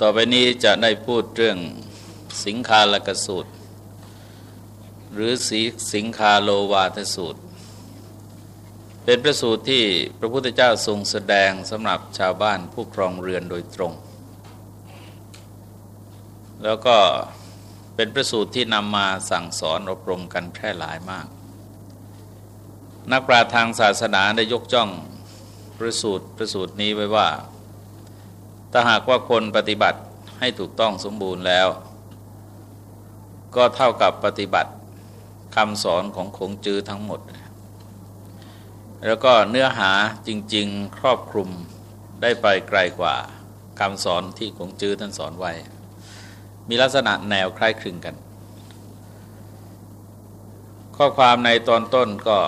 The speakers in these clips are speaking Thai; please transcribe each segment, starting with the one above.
ต่อไปนี้จะได้พูดเรื่องสิงคาลกสูตร หรือสีสิงคาโลวาทสูตร เป็นพระสูตรที่พระพุทธเจ้าทรงแสดงสำหรับชาวบ้านผู้ครองเรือนโดยตรง แล้วก็เป็นพระสูตรที่นำมาสั่งสอนอบรมกันแพร่หลายมาก นักปราชญ์ทางศาสนาได้ยกจ้องพระสูตรพระสูตรนี้ไว้ว่า ถ้าหากว่าคนปฏิบัติให้ถูกต้องสมบูรณ์แล้ว ก็เท่ากับปฏิบัติคำสอนของคงจื้อทั้งหมด แล้วก็เนื้อหาจริง ๆ ครอบคลุมได้ไปไกลกว่าคำสอนที่คงจื้อท่านสอนไว้ มีลักษณะแนวคล้ายคลึงกัน ข้อความในตอนต้นก็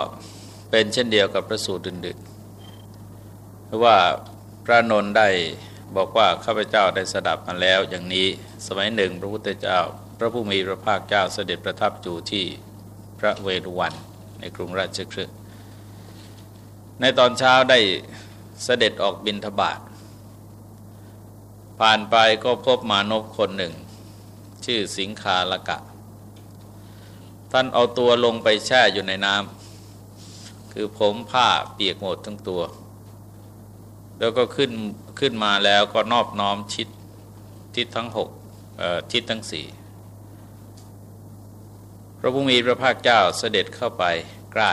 เป็นเช่นเดียวกับประสูตรอื่นๆเพราะว่าพระนนท์ได้ บอกว่าข้าพเจ้าได้สดับมาแล้วอย่างนี้สมัยหนึ่งพระพุทธเจ้า พระผู้มีพระภาคเจ้าเสด็จประทับอยู่ที่พระเวรุวันในกรุงราชคฤห์ในตอนเช้าได้เสด็จออกบินทบาทผ่านไปก็พบมานพคนหนึ่ง ชื่อสิงคาละกะ ท่านเอาตัวลงไปแช่อยู่ในน้ำคือผมผ้าเปียกหมดทั้งตัว แล้วก็ขึ้นขึ้นมาแล้วก็นอบน้อมชิดทิศทั้งหกทิศทั้งสี่พระผู้มีพระภาคเจ้าเสด็จเข้าไปใกล้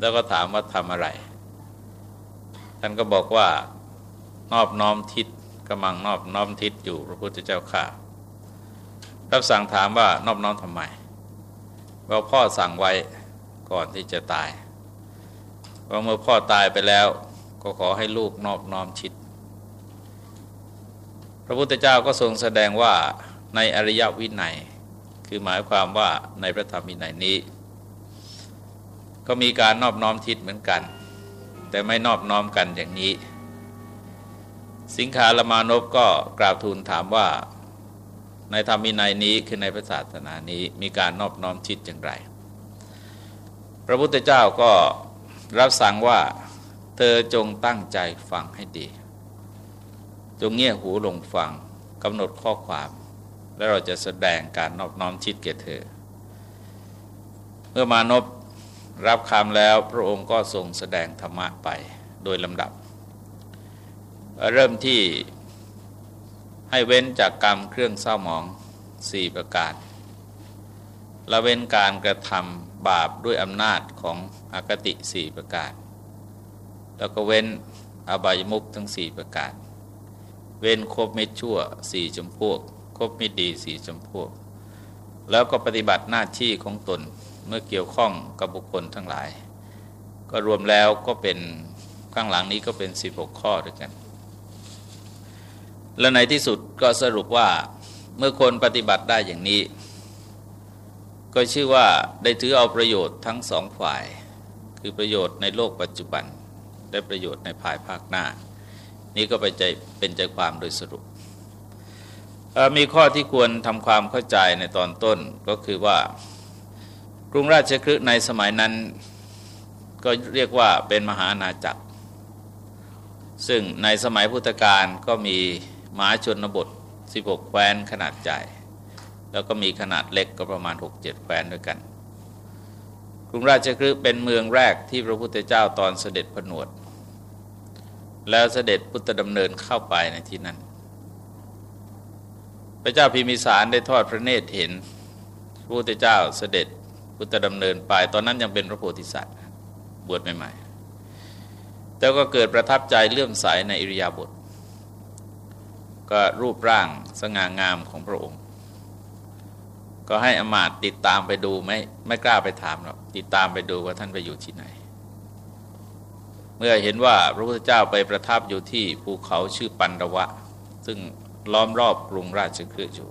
แล้วก็ถามว่าทำอะไร ท่านก็บอกว่านอบน้อมทิศกำลังนอบน้อมทิศอยู่พระพุทธเจ้าข้ารับสั่งถามว่านอบน้อมทำไมว่าพ่อสั่งไว้ก่อนที่จะตายว่าเมื่อพ่อตายไปแล้ว ก็ขอให้ลูกนอบน้อมชิด พระพุทธเจ้าก็ทรงแสดงว่าในอริยวินัย คือหมายความว่าในพระธรรมวินัยนี้ ก็มีการนอบน้อมทิศเหมือนกัน แต่ไม่นอบน้อมกันอย่างนี้ สิงคาลมานพก็กราบทูลถามว่า ในธรรมวินัยนี้คือในพระศาสนานี้มีการนอบน้อมทิศอย่างไร พระพุทธเจ้าก็รับสั่งว่า เธอจงตั้งใจฟังให้ดี จงเงี่ยหูลงฟังกำหนดข้อความ แล้วเราจะแสดงการนอบน้อมชิดแก่เธอ เมื่อมานพรับคำแล้วพระองค์ก็ทรงแสดงธรรมะไปโดยลำดับ เริ่มที่ให้เว้นจากกรรมเครื่องเศร้าหมองสี่ประการละเว้นการกระทำบาปด้วยอำนาจของอากติสี่ประการ แล้วก็เว้นอบายมุกทั้งสี่ประการ เว้นครบเม็ดชั่วสี่จำพวกครบมิดดีสี่จำพวก แล้วก็ปฏิบัติหน้าที่ของตนเมื่อเกี่ยวข้องกับบุคคลทั้งหลาย ก็รวมแล้วก็เป็นข้างหลังนี้ก็เป็น 16 ข้อด้วยกัน และในที่สุดก็สรุปว่าเมื่อคนปฏิบัติได้อย่างนี้ ก็ชื่อว่าได้ถือเอาประโยชน์ทั้งสองฝ่าย คือประโยชน์ในโลกปัจจุบัน ได้ประโยชน์ในภายภาคหน้า นี้ก็ไปใจเป็นใจความโดยสรุป มีข้อที่ควรทำความเข้าใจในตอนต้นก็คือว่ากรุงราชคฤห์ในสมัยนั้น ก็เรียกว่าเป็นมหานาจักร ซึ่งในสมัยพุทธกาลก็มีมหาชนบท 16 แคว้นขนาดใหญ่แล้วก็มีขนาดเล็กก็ประมาณ 6-7 แคว้นด้วยกัน กรุงราชคฤห์เป็นเมืองแรกที่พระพุทธเจ้าตอนเสด็จผนวด แล้วเสด็จพุทธดำเนินเข้าไปในที่นั้น พระเจ้าพิมิสารได้ทอดพระเนตรเห็นพระพุทธเจ้าเสด็จพุทธดำเนินไป ตอนนั้นยังเป็นพระโพธิสัตว์บวชใหม่ๆแต่ก็เกิดประทับใจเลื่อมใสในอิริยาบถก็รูปร่างสง่างามของพระองค์ ก็ให้อมาตติดตามไปดูไม่ไม่กล้าไปถามหรอกติดตามไปดูว่าท่านไปอยู่ที่ไหน เมื่อเห็นว่าพระพุทธเจ้าไปประทับอยู่ที่ภูเขาชื่อปันดวะ ซึ่งล้อมรอบกรุงราชคฤห์อยู่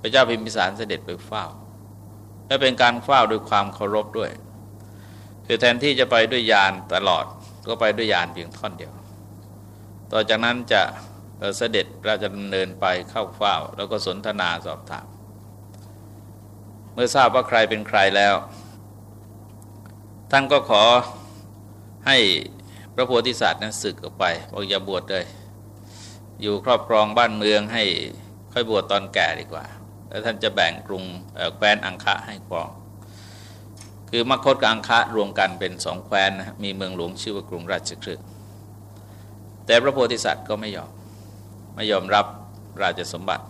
พระเจ้าพิมพิสารเสด็จไปเฝ้า และเป็นการเฝ้าด้วยความเคารพด้วยคือแทนที่จะไปด้วยยานตลอดก็ไปด้วยยานเพียงท่อนเดียว ต่อจากนั้นจะเสด็จราชดำเนินไปเข้าเฝ้า แล้วก็สนทนาสอบถาม เมื่อทราบว่าใครเป็นใครแล้ว ท่านก็ขอให้พระโพธิสัตว์นั้นศึกออกไปบอกอย่าบวชเลย อยู่ครอบครองบ้านเมืองให้ค่อยบวชตอนแก่ดีกว่า แล้วท่านจะแบ่งกรุงแคว้นอังคะให้ครองคือมคตกับอังคะรวมกันเป็นสองแคว้นนะมีเมืองหลวงชื่อว่ากรุงราชคฤห์แต่พระโพธิสัตว์ก็ไม่ยอม ไม่ยอมรับราชสมบัติ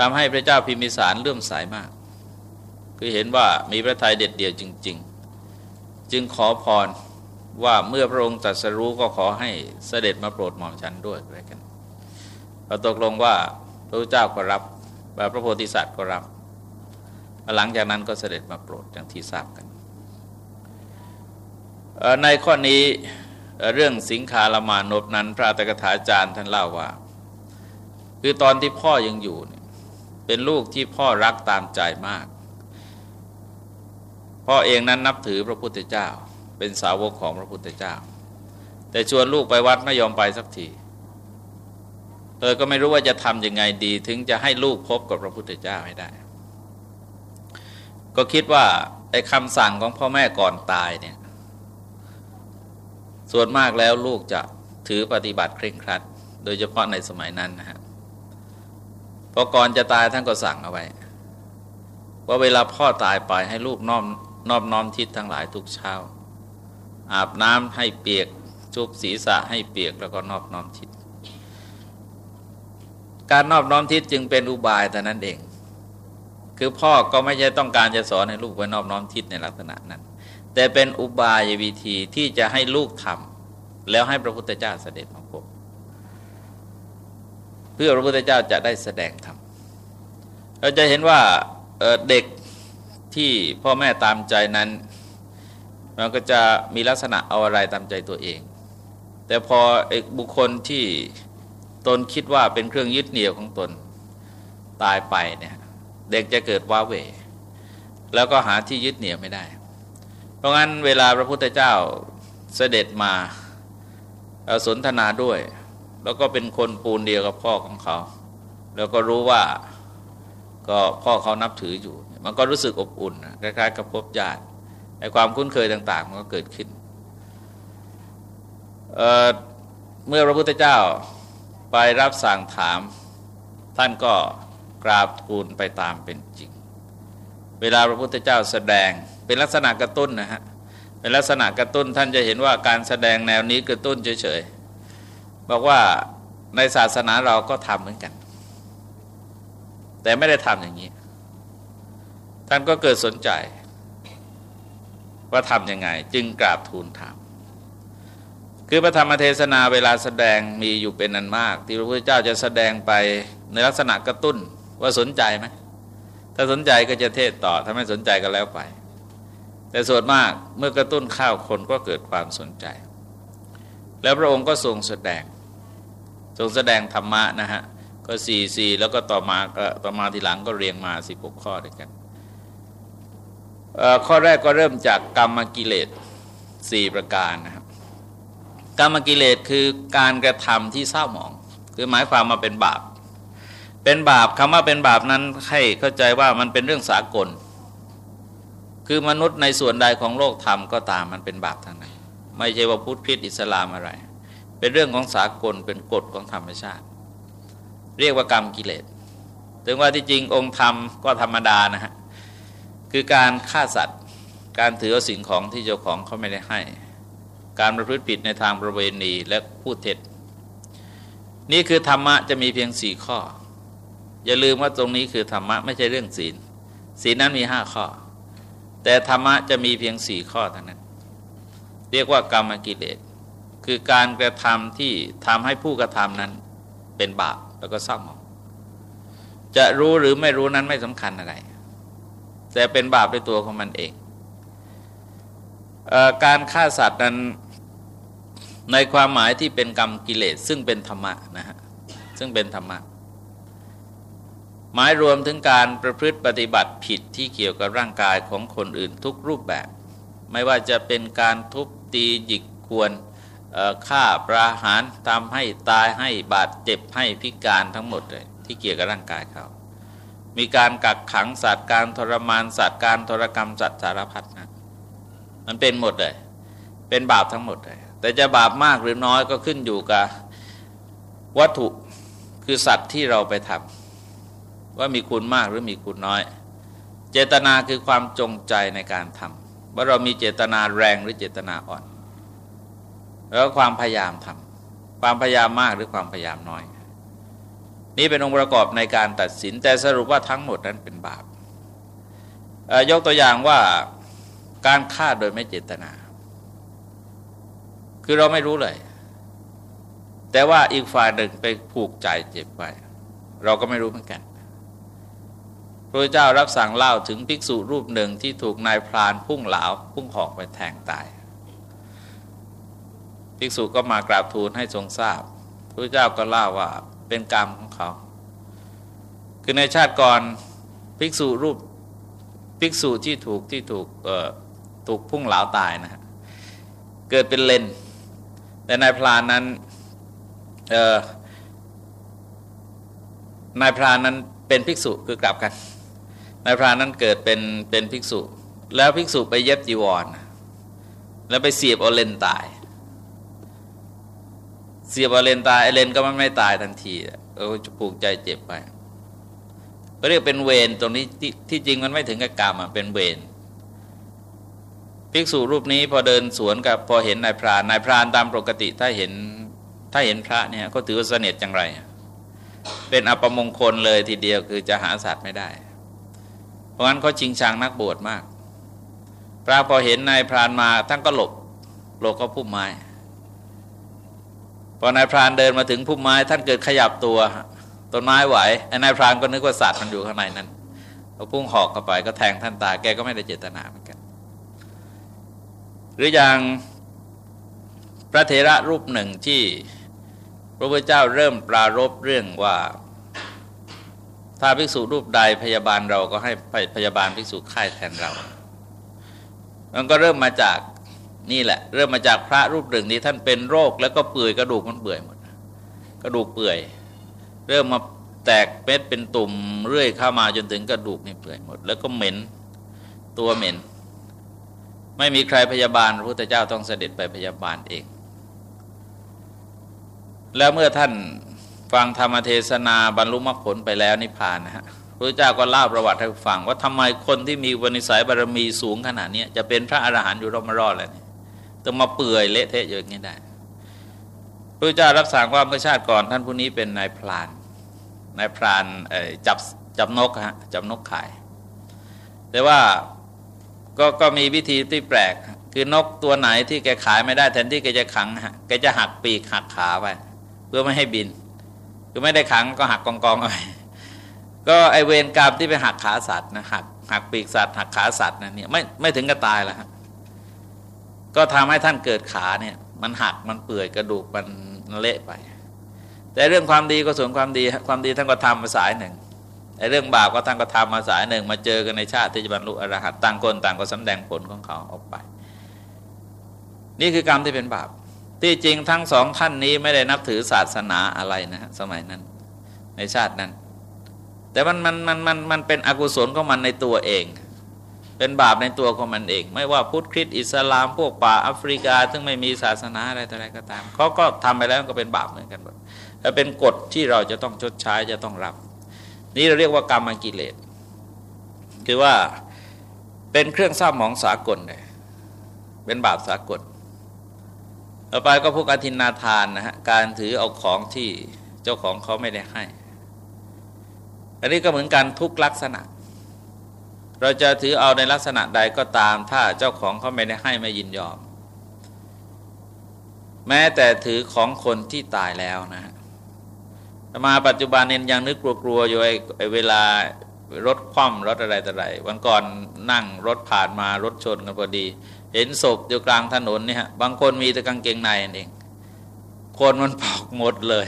ทำให้พระเจ้าพิมพิสารเลื่อมสายมาก คือเห็นว่ามีพระทัยเด็ดเดี่ยวจริง ๆ จึงขอพรว่าเมื่อพระองค์ตรัสรู้ก็ขอให้เสด็จมาโปรดหม่อมฉันด้วยอะไรกันเราตกลงว่าพระเจ้าก็รับพระโพธิสัตว์ก็รับหลังจากนั้นก็เสด็จมาโปรดอย่างที่ทราบกัน ในข้อนี้เรื่องสิงคาลมานพนั้น พระตกถาจารย์ท่านเล่าว่า คือตอนที่พ่อยังอยู่ เป็นลูกที่พ่อรักตามใจมาก พ่อเองนั้นนับถือพระพุทธเจ้า เป็นสาวกของพระพุทธเจ้า แต่ชวนลูกไปวัดไม่ยอมไปสักทีเออก็ไม่รู้ว่าจะทำยังไงดี ถึงจะให้ลูกพบกับพระพุทธเจ้าให้ได้ ก็คิดว่าไอ้คำสั่งของพ่อแม่ก่อนตายเนี่ย ส่วนมากแล้วลูกจะถือปฏิบัติเคร่งครัด โดยเฉพาะในสมัยนั้นนะฮะ อก่อนจะตายท่านก็สั่งเอาไว้ ว่าเวลาพ่อตายไปให้ลูกน้อมนอบน้อมทิศทั้งหลายทุกเช้า อาบน้ำให้เปียกจุบศีรษะให้เปียกแล้วก็นอบน้อมทิศการนอบน้อมทิศจึงเป็นอุบายแต่นั้นเอง คือพ่อก็ไม่ใช่ต้องการจะสอนให้ลูกไว้นอบน้อมทิศในลักษณะนั้น แต่เป็นอุบายวิธีที่จะให้ลูกทำแล้วให้พระพุทธเจ้าเสด็จมาพบ พื่อพระพุทธเจ้าจะได้แสดงธรรม เราจะเห็นว่าเด็กที่พ่อแม่ตามใจนั้น มันก็จะมีลักษณะเอาอะไรตามใจตัวเอง แต่พอบุคคลที่ตนคิดว่าเป็นเครื่องยึดเหนี่ยวของตนตายไปเนี่ยเด็กจะเกิดว้าเหวแล้วก็หาที่ยึดเหนี่ยวไม่ได้ เพราะงั้นเวลาพระพุทธเจ้าเสด็จมาสนทนาด้วย แล้วก็เป็นคนปูนเดียวกับพ่อของเขา แล้วก็รู้ว่าก็พ่อเขานับถืออยู่ มันก็รู้สึกอบอุ่นคล้ายๆกับพบญาติในความคุ้นเคยต่างๆ มันก็เกิดขึ้นเเมื่อพระพุทธเจ้าไปรับสั่งถาม ท่านก็กราบทูลไปตามเป็นจริง เวลาพระพุทธเจ้าแสดงเป็นลักษณะกระตุ้นนะฮะเป็นลักษณะกระตุ้นท่านจะเห็นว่าการแสดงแนวนี้กระตุ้นเฉยๆ บอกว่าในศาสนาเราก็ทำเหมือนกัน แต่ไม่ได้ทำอย่างนี้ ท่านก็เกิดสนใจ ว่าทำยังไง จึงกราบทูลถามคือพระธรรมเทศนาเวลาแสดงมีอยู่เป็นนันมาก ที่พระพุทธเจ้าจะแสดงไปในลักษณะกระตุ้นว่าสนใจไหมถ้าสนใจก็จะเทศต่อ ถ้าไม่สนใจก็แล้วไป แต่ส่วนมากเมื่อกระตุ้นข้าวคนก็เกิดความสนใจ แล้วพระองค์ก็ทรงแสดง ทรงแสดงธรรมะนะฮะก็สี่สี่แล้วก็ต่อมาก็ต่อมาทีหลังก็เรียงมาสิบหกข้อด้วยกันข้อแรกก็เริ่มจากกรรมกิเลสสี่ประการนะครับกรรมกิเลสคือการกระทำที่เศร้าหมอง คือหมายความมาเป็นบาป เป็นบาปคำว่าเป็นบาปนั้นให้เข้าใจว่ามันเป็นเรื่องสากล คือมนุษย์ในส่วนใดของโลกทำก็ตามมันเป็นบาปทั้งนั้นไม่ใช่ว่าพุทธคริสต์อิสลามอะไร เป็นเรื่องของสากลเป็นกฎของธรรมชาติ เรียกว่ากรรมกิเลสถึงว่าที่จริงองค์ธรรมก็ธรรมดานะฮะคือการฆ่าสัตว์ การถือสิ่งของที่เจ้าของเขาไม่ได้ให้ การประพฤติผิดในทางประเวณีและพูดเท็จ นี่คือธรรมะจะมีเพียงสี่ข้อ อย่าลืมว่าตรงนี้คือธรรมะไม่ใช่เรื่องศีลศีลนั้นมีห้าข้อ แต่ธรรมะจะมีเพียงสี่ข้อเท่านั้น เรียกว่ากรรมกิเลส คือการกระทำที่ทำให้ผู้กระทำนั้นเป็นบาปแล้วก็เศร้าหมองจะรู้หรือไม่รู้นั้นไม่สำคัญอะไร แต่เป็นบาปในตัวของมันเองเอการฆ่าสัตว์นั้นในความหมายที่เป็นกรรมกิเลสซึ่งเป็นธรรมะนะฮะซึ่งเป็นธรรมะหมายรวมถึงการประพฤติปฏิบัติผิดที่เกี่ยวกับร่างกายของคนอื่นทุกรูปแบบ ไม่ว่าจะเป็นการทุบตีหยิกควร ฆ่าประหารทำให้ตายให้บาดเจ็บให้พิการทั้งหมดเลยที่เกี่ยวกับร่างกายเขามีการกักขังสัตว์การทรมานสัตว์การทรกรรมสัตว์สารพัดนะมันเป็นหมดเลย เป็นบาปทั้งหมดเลยแต่จะบาปมากหรือน้อยก็ขึ้นอยู่กับวัตถุคือสัตว์ที่เราไปทำว่ามีคุณมากหรือมีคุณน้อย เจตนาคือความจงใจในการทำว่าเรามีเจตนาแรงหรือเจตนาอ่อน แล้วความพยายามทำความพยายามมากหรือความพยายามน้อย นี่เป็นองค์ประกอบในการตัดสินแต่สรุปว่าทั้งหมดนั้นเป็นบาปยกตัวอย่างว่าการฆ่าโดยไม่เจตนา คือเราไม่รู้เลย แต่ว่าอีกฝ่ายหนึ่งไปผูกใจเจ็บไปเราก็ไม่รู้เหมือนกันพระเจ้ารับสั่งเล่าถึงภิกษุรูปหนึ่งที่ถูกนายพรานพุ่งเหลาพุ่งหอกไปแทงตาย ภิกษุก็มากราบทูลให้ทรงทราบพระเจ้าก็เล่าว่าเป็นกรรมของเขา คือในชาติก่อนภิกษุรูปภิกษุที่ถูกที่ถูกถูกพุ่งเหลาตายนะฮะเกิดเป็นเลนแต่นายพรานนั้นนายพรานนั้นเป็นภิกษุคือกลับกันนายพรานนั้นเกิดเป็นเป็นภิกษุ แล้วภิกษุไปเย็บจีวร แล้วไปเสียบเอาเลนตาย เสียบเอาเลนตายไอเลนก็มันไม่ตายทันทีเออจะผูกใจเจ็บไปก็เรียกเป็นเวรตรงนี้ที่ที่จริงมันไม่ถึงกับกรรมอะเป็นเวรภิกษุรูปนี้พอเดินสวนกับพอเห็นนายพรานนายพรานตามปกติถ้าเห็นถ้าเห็นพระเนี่ยก็ถือว่าเสน็จจังไร เป็นอัปมงคลเลยทีเดียวคือจะหาสัตว์ไม่ได้ เพราะงั้นเขาชิงชังนักบวชมาก พระพอเห็นนายพรานมาท่านก็หลบหลบก็พุ่มไม้ พอนายพรานเดินมาถึงพุ่มไม้ท่านเกิดขยับตัวต้นไม้ไหวไอ้นายพรานก็นึกว่าสัตว์มันอยู่ข้างในนั้นพอพุ่งหอกเข้าไปก็แทงท่านตาแกก็ไม่ได้เจตนาเหมือนกัน หรืออย่างพระเถระรูปหนึ่งที่พระพุทธเจ้าเริ่มปรารบเรื่องว่า ถ้าภิกษุรูปใดพยาบาลเราก็ให้พยาบาลภิกษุค่ายแทนเรา มันก็เริ่มมาจาก นี่แหละ เริ่มมาจากพระรูปหนึ่งนี้ท่านเป็นโรคแล้วก็เปื่อยกระดูกมันเปื่อยหมดกระดูกเปื่อย เริ่มมาแตกเม็ดเป็นตุ่มเรื่อยเข้ามาจนถึงกระดูกนี่เปื่อยหมด แล้วก็เหม็นตัวเหม็น ไม่มีใครพยาบาลพระพุทธเจ้าต้องเสด็จไปพยาบาลเอง แล้วเมื่อท่านฟังธรรมเทศนาบรรลุมรรคผลไปแล้วนิพพานนะฮะพระเจ้าก็เล่าประวัติให้ฟังว่าทำไมคนที่มีวณิสัยบารมีสูงขนาดนี้จะเป็นพระอรหันต์อยู่รอดมารอดแล้วนี่ ต้องมาเปื่อยเละเทะอย่างนี้ได้พระเจ้ารับสั่งว่าเมื่อชาติก่อน ท่านผู้นี้เป็นนายพรานนายพรานจับจับนกฮะจับนกขาย แต่ว่าก็ก็มีวิธีที่แปลก คือนกตัวไหนที่แกขายไม่ได้แทนที่แกจะขังฮะแกจะหักปีกหักขาไปเพื่อไม่ให้บิน คือไม่ได้ขังก็หักกองกองไปก็ไอเวรกรรมที่ไปหักขาสัตว์นะหักหักปีกสัตว์หักขาสัตว์นะเนี่ยไม่ไม่ถึงกับตายล้วฮะ ก็ทำให้ท่านเกิดขาเนี่ย มันหักมันเปื่อยกระดูกมันเละไป แต่เรื่องความดีก็ส่วนความดีความดีท่านก็ทำมาสายหนึ่งไอ้เรื่องบาปก็ท่านก็ทำมาสายหนึ่ง มาเจอกันในชาติที่จะบรรลุอรหัตต่างคนต่างก็สำแดงผลของเขาออกไป นี่คือกรรมที่เป็นบาป ที่จริงทั้งสองท่านนี้ไม่ได้นับถือศาสนาอะไรนะฮะสมัยนั้น ในชาตินั้น แต่มันมันมันมันมันเป็นอกุศลของมันในตัวเอง เป็นบาปในตัวของมันเอง ไม่ว่าพุทธคริสต์อิสลามพวกป่าแอฟริกา ซึ่งไม่มีศาสนาอะไรต่ออะไรก็ตามเขาก็ทำไปแล้วก็เป็นบาปเหมือนกันหมดแต่เป็นกฎที่เราจะต้องชดใช้จะต้องรับ นี่เราเรียกว่ากรรมกิเลส คือว่าเป็นเครื่องเศร้าหมองสากลเลยเป็นบาปสากลต่อไปก็พวกอธินาทานนะฮะการถือเอาของที่เจ้าของเขาไม่ได้ให้ อันนี้ก็เหมือนกันทุกลักษณะ เราจะถือเอาในลักษณะใดก็ตาม ถ้าเจ้าของเขาไม่ได้ให้ไม่ยินยอม แม้แต่ถือของคนที่ตายแล้วนะฮะมาปัจจุบันเน้นยังนึกกลัวๆอยู่ไอ้เวลารถคว่ำรถอะไรต่ออะไรวันก่อนนั่งรถผ่านมารถชนกันพอดี เห็นศพอยู่กลางถนนเนี่ยบางคนมีแต่กางเกงในเองคนมันปอกหมดเลย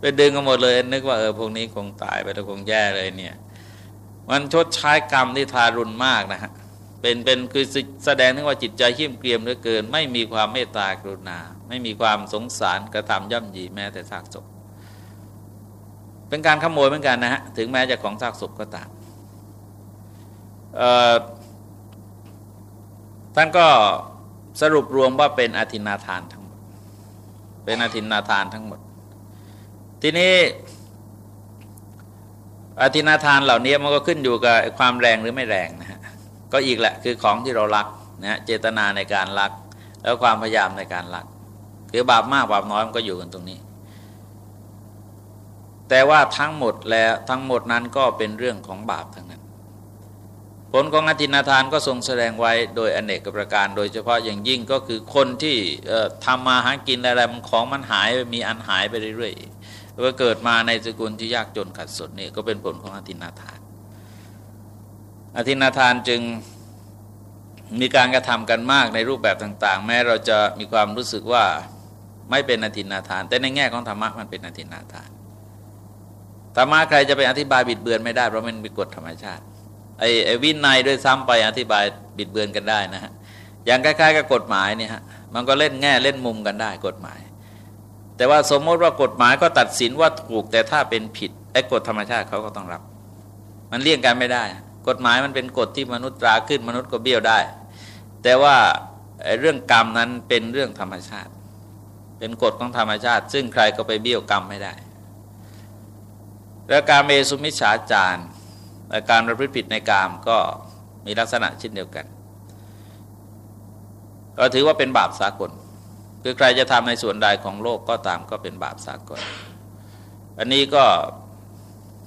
ไปดึงกันหมดเลย นึกว่าเออพวกนี้คงตายไปแล้วคงแย่เลยเนี่ย มันชดใช้กรรมที่ทารุณมากนะฮะเป็นเป็นคือแสดงถึงว่าจิตใจขิ้มเกรียมเหลือเกิน ไม่มีความเมตตากรุณา ไม่มีความสงสารกระทำย่ำยีแม้แต่ซากศพเป็นการขโมยเหมือนกันนะฮะถึงแม้จะของซากศพก็ตามท่านก็สรุปรวมว่าเป็นอธินาทานทั้งหมด เป็นอธินาทานทั้งหมด ทีนี้ อธินาทานเหล่านี้มันก็ขึ้นอยู่กับความแรงหรือไม่แรงนะฮะก็อีกแหละคือของที่เรารักนะเจตนาในการรัก แล้วความพยายามในการรัก คือบาปมากบาปน้อยมันก็อยู่กันตรงนี้ แต่ว่าทั้งหมดแล้วทั้งหมดนั้นก็เป็นเรื่องของบาปทั้งนั้น ผลของอธินาทานก็ทรงแสดงไว้โดยอเนกประการ โดยเฉพาะอย่างยิ่งก็คือคนที่ทำมาหากินอะไรมันของมันหายมีอันหายไปเรื่อยๆ ว่าเกิดมาในสกุลที่ยากจนขัดสนนี่ก็เป็นผลของอธินาทาน อธินาทานจึงมีการกระทำกันมากในรูปแบบต่าง ๆ แม้เราจะมีความรู้สึกว่าไม่เป็นอธินาทาน แต่ในแง่ของธรรมะมันเป็นอธินาทานธรรมะใครจะไปอธิบายบิดเบือนไม่ได้เพราะมันเป็นกฎธรรมชาติไอ้ไอ้วินัยด้วยซ้ำไปอธิบายบิดเบือนกันได้นะฮะอย่างคล้ายๆกับกฎหมายเนี่ยฮะมันก็เล่นแง่เล่นมุมกันได้กฎหมาย แต่ว่าสมมติว่ากฎหมายก็ตัดสินว่าถูกแต่ถ้าเป็นผิดไอ้กฎธรรมชาติเขาก็ต้องรับ มันเลี่ยงกันไม่ได้ กฎหมายมันเป็นกฎที่มนุษย์ตราขึ้นมนุษย์ก็เบี้ยวได้ แต่ว่าเรื่องกรรมนั้นเป็นเรื่องธรรมชาติ เป็นกฎของธรรมชาติ ซึ่งใครก็ไปเบี้ยวกรรมไม่ได้ แล้วการเมสุมิชฌาจารการประพฤติผิดในกามก็มีลักษณะเช่นเดียวกัน ก็ถือว่าเป็นบาปสากล คือใครจะทำในส่วนใดของโลกก็ตามก็เป็นบาปสากลอันนี้ก็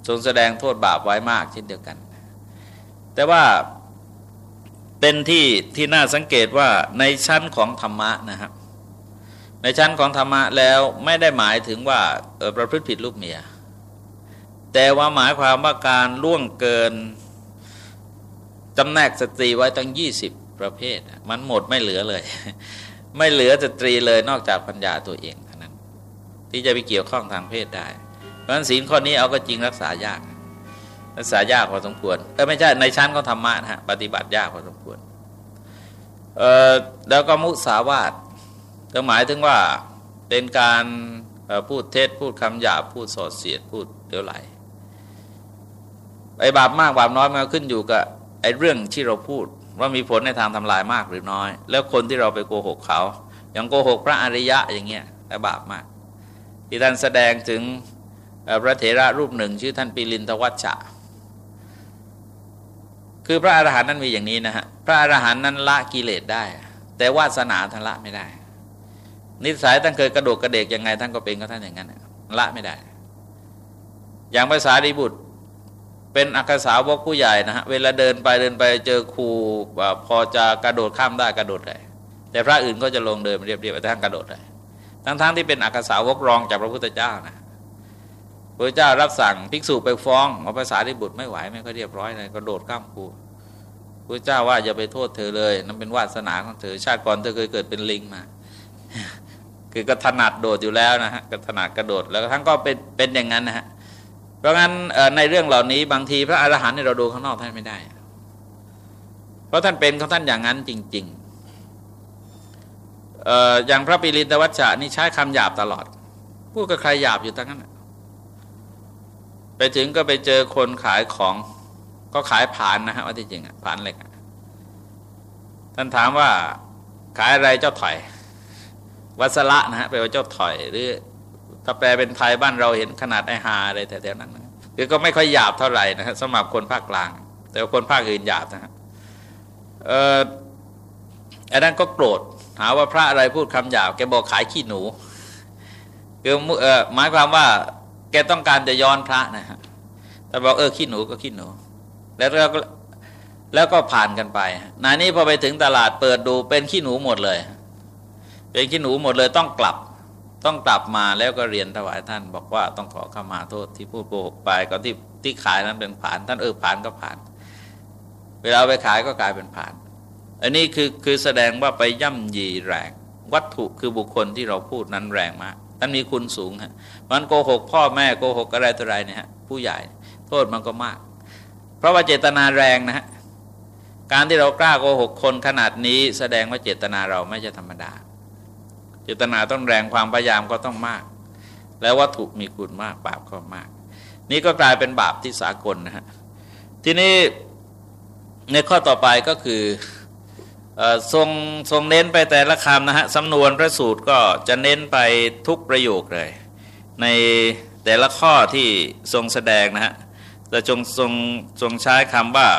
ทรงแสดงโทษบาปไว้มากเช่นเดียวกัน แต่ว่าเป็นที่ที่น่าสังเกตว่าในชั้นของธรรมะนะครับ ในชั้นของธรรมะแล้วไม่ได้หมายถึงว่าออประพฤติผิดลูกเมีย แต่ว่าหมายความว่าการล่วงเกินจำแนกสตรีไว้ตั้ง 20 ประเภท มันหมดไม่เหลือเลย ไม่เหลือสตรีเลยนอกจากภรรยาตัวเองเท่านั้น ที่จะไปเกี่ยวข้องทางเพศได้เพราะฉะนั้นศีลข้อนี้เอาเข้าจริงรักษายาก รักษายากพอสมควรเออไม่ใช่ในชั้นของธรรมะนะฮะปฏิบัติยากพอสมควรเออแล้วก็มุสาวาทก็หมายถึงว่าเป็นการพูดเท็จพูดคำหยาบพูดสอดเสียดพูดเดี๋ยวไหลไอ้บาปมากบาปน้อยมันขึ้นอยู่กับไอ้เรื่องที่เราพูด ว่ามีผลในทางทำลายมากหรือน้อย แล้วคนที่เราไปโกหกเขาอย่างโกหกพระอริยะอย่างเงี้ยแต่บาปมาก ที่ท่านแสดงถึงพระเถระรูปหนึ่ง ชื่อท่านปิลินทวัชชะคือพระอรหันต์นั้นมีอย่างนี้นะฮะพระอรหันต์นั้นละกิเลสได้ แต่วาสนาท่านละไม่ได้ นิสัยท่านเคยกระโดดกระเดกยังไงท่านก็เป็นก็ท่านอย่างนั้นละไม่ได้ อย่างภาษาดิบุตร เป็นอักษาวกผู้ใหญ่นะฮะเวลาเดินไปเดินไปเจอครูพอจะกระโดดข้ามได้กระโดดได้แต่พระอื่นก็จะลงเดินเรียบๆไปทั้งกระโดดได้ทั้งๆทที่เป็นอักษาวกรองจากพระพุทธเจ้านะพระเจ้ารับสั่งภิกษุไปฟ้องว่าภาษาที่บุตรไม่ไหวไม่ก็เรียบร้อยเลยกระโดดข้ามครูพระเจ้าว่าอย่าไปโทษเธอเลยนั่นเป็นวาสนาของเธอชาติก่อนเธอเคยเกิดเป็นลิงมาคือก็ถนัดโดดอยู่แล้วนะฮะก็ถนัดกระโดดแล้วทั้งก็เป็นเป็นอย่างนั้นนะฮะ ราะงั้นในเรื่องเหล่านี้บางทีพระอรหันต์เราดูข้างนอกท่านไม่ได้ เพราะท่านเป็นของท่านอย่างนั้นจริงๆอย่างพระปิรินตวัชชะนี่ใช้คำหยาบตลอด พูดกับใครหยาบอยู่ทั้งนั้นไปถึงก็ไปเจอคนขายของก็ขายผ่านนะฮะว่าที่จริงอะผ่านเหล็กท่านถามว่าขายอะไรเจ้าถอย วัสละนะฮะแปลว่าเจ้าถอยหรือ ถ้าแปลเป็นไทยบ้านเราเห็นขนาดไอหาอะไรแถวๆนั้นคือก็ไม่ค่อยหยาบเท่าไหร่นะสำหรับคนภาคกลาง แต่ว่าคนภาคอื่นหยาบนะฮะเอออันนั้นก็โกรธหาว่าพระอะไรพูดคำหยาบแกบอกขายขี้หนูคือเออหมายความว่า แกต้องการจะย้อนพระนะฮะแต่บอกเออขี้หนูก็ขี้หนู แล้วก็แล้วก็ผ่านกันไปนานี้พอไปถึงตลาดเปิดดูเป็นขี้หนูหมดเลย เป็นขี้หนูหมดเลยต้องกลับ ต้องกลับมาแล้วก็เรียนถวายท่าน บอกว่าต้องขอขมาโทษที่พูดโกหกไปก็ที่ที่ขายนั้นเป็นผ่าน ท่านเออผ่านก็ผ่าน เวลาไปขายก็กลายเป็นผ่าน อันนี้คือคือแสดงว่าไปย่ำยีแรง วัตถุคือบุคคลที่เราพูดนั้นแรงมากท่านมีคุณสูงฮะมันโกหกพ่อแม่โกหกอะไรตัวไรเนี่ยฮะผู้ใหญ่โทษมันก็มาก เพราะว่าเจตนาแรงนะฮะการที่เรากล้าโกหกคนขนาดนี้ แสดงว่าเจตนาเราไม่ใช่ธรรมดา เจตนาต้องแรงความพยายามก็ต้องมาก แล้ววัตถุมีคุณมากบาปก็มาก นี่ก็กลายเป็นบาปที่สากลนะฮะทีนี้ในข้อต่อไปก็คือทรงทรงเน้นไปแต่ละคำนะฮะสำนวนพระสูตรก็จะเน้นไปทุกประโยคเลย ในแต่ละข้อที่ทรงแสดงนะฮะจะจงทรงทรงใช้คำว่า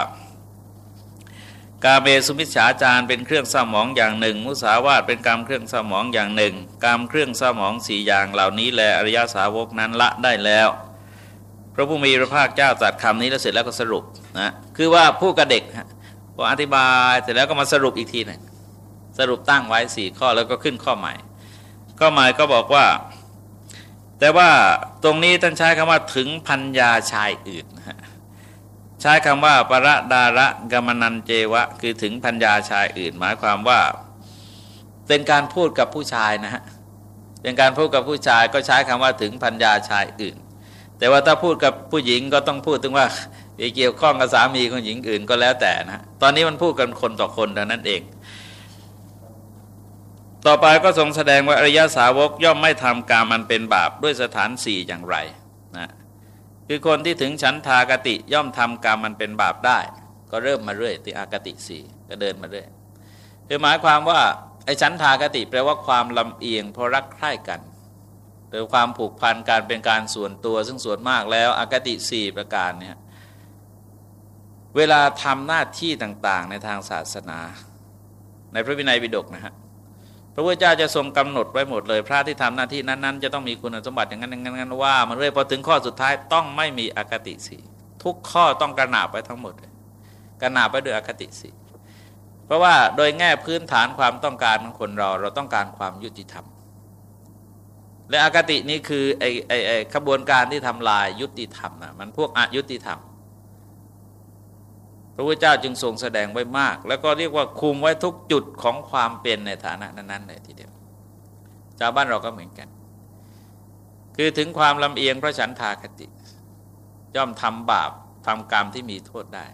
กาเมสุมิชฌาจารเป็นเครื่องสมองอย่างหนึ่ง มุสาวาตเป็นกรรมเครื่องสมองอย่างหนึ่งกรรมเครื่องสมองสี่อย่างเหล่านี้แลอริยสาวกนั้นละได้แล้วพระผู้มีพระภาคเจ้าตรัสคำนี้แล้วเสร็จแล้วก็สรุปนะคือว่าผู้กระเด็กพออธิบายเสร็จแล้วก็มาสรุปอีกทีหนึ่งสรุปตั้งไว้สี่ข้อแล้วก็ขึ้นข้อใหม่ ข้อใหมายก็บอกว่า แต่ว่าตรงนี้ท่านใช้คำว่าถึงพัญญาชายอื่นนะฮะ ใช้คำว่าประดาระกมนันเจวะ คือถึงพัญญาชายอื่น หมายความว่า เป็นการพูดกับผู้ชายนะฮะเป็นการพูดกับผู้ชายก็ใช้คำว่าถึงพัญญาชายอื่น แต่ว่าถ้าพูดกับผู้หญิงก็ต้องพูดถึงว่าเกี่ยวข้องกับสามีของหญิงอื่นก็แล้วแต่นะตอนนี้มันพูดกันคนต่อคนเท่านั้นเอง ต่อไปก็ทรงแสดงว่าอริยสาวกย่อมไม่ทำการมมันเป็นบาปด้วยสถานสี่อย่างไรนะ คือคนที่ถึงชั้นทากติย่อมทำกรรมมันเป็นบาปได้ ก็เริ่มมาเรื่อยที่อากติสี่ก็เดินมาเรื่อยคือหมายความว่าไอ้ชั้นทากติแปลว่าความลำเอียงเพราะรักใคร่กันหรือความผูกพันการเป็นการส่วนตัว ซึ่งส่วนมากแล้วอากติสี่ประการเนี่ยเวลาทำหน้าที่ต่างๆ ในทางศาสนา ในพระวินัยบิดกนะฮะ ระพุทธเจ้าจะทรงกำหนดไว้หมดเลย พระที่ทำหน้าที่นั้นๆ จะต้องมีคุณสมบัติอย่างนั้นอย่างนั้นว่ามันเรื่อยพอถึงข้อสุดท้ายต้องไม่มีอคติสีทุกข้อต้องกระหนาบไปทั้งหมดกระหนาบไปด้วยอคติสีเพราะว่าโดยแง่พื้นฐานความต้องการของคนเราเราต้องการความยุติธรรม และอคตินี้คือไอ้ไอ้ไอขบวนการที่ทำลายยุติธรรมนะมันพวกอยุติธรรม ระพุทธเจ้าจึงทรงแสดงไว้มาก แล้วก็เรียกว่าคุมไว้ทุกจุดของความเป็นในฐานะนั้นๆเลยทีเดียวชาวบ้านเราก็เหมือนกัน คือถึงความลำเอียงพระฉันทาคติ ย่อมทำบาปทำกรรมที่มีโทษได้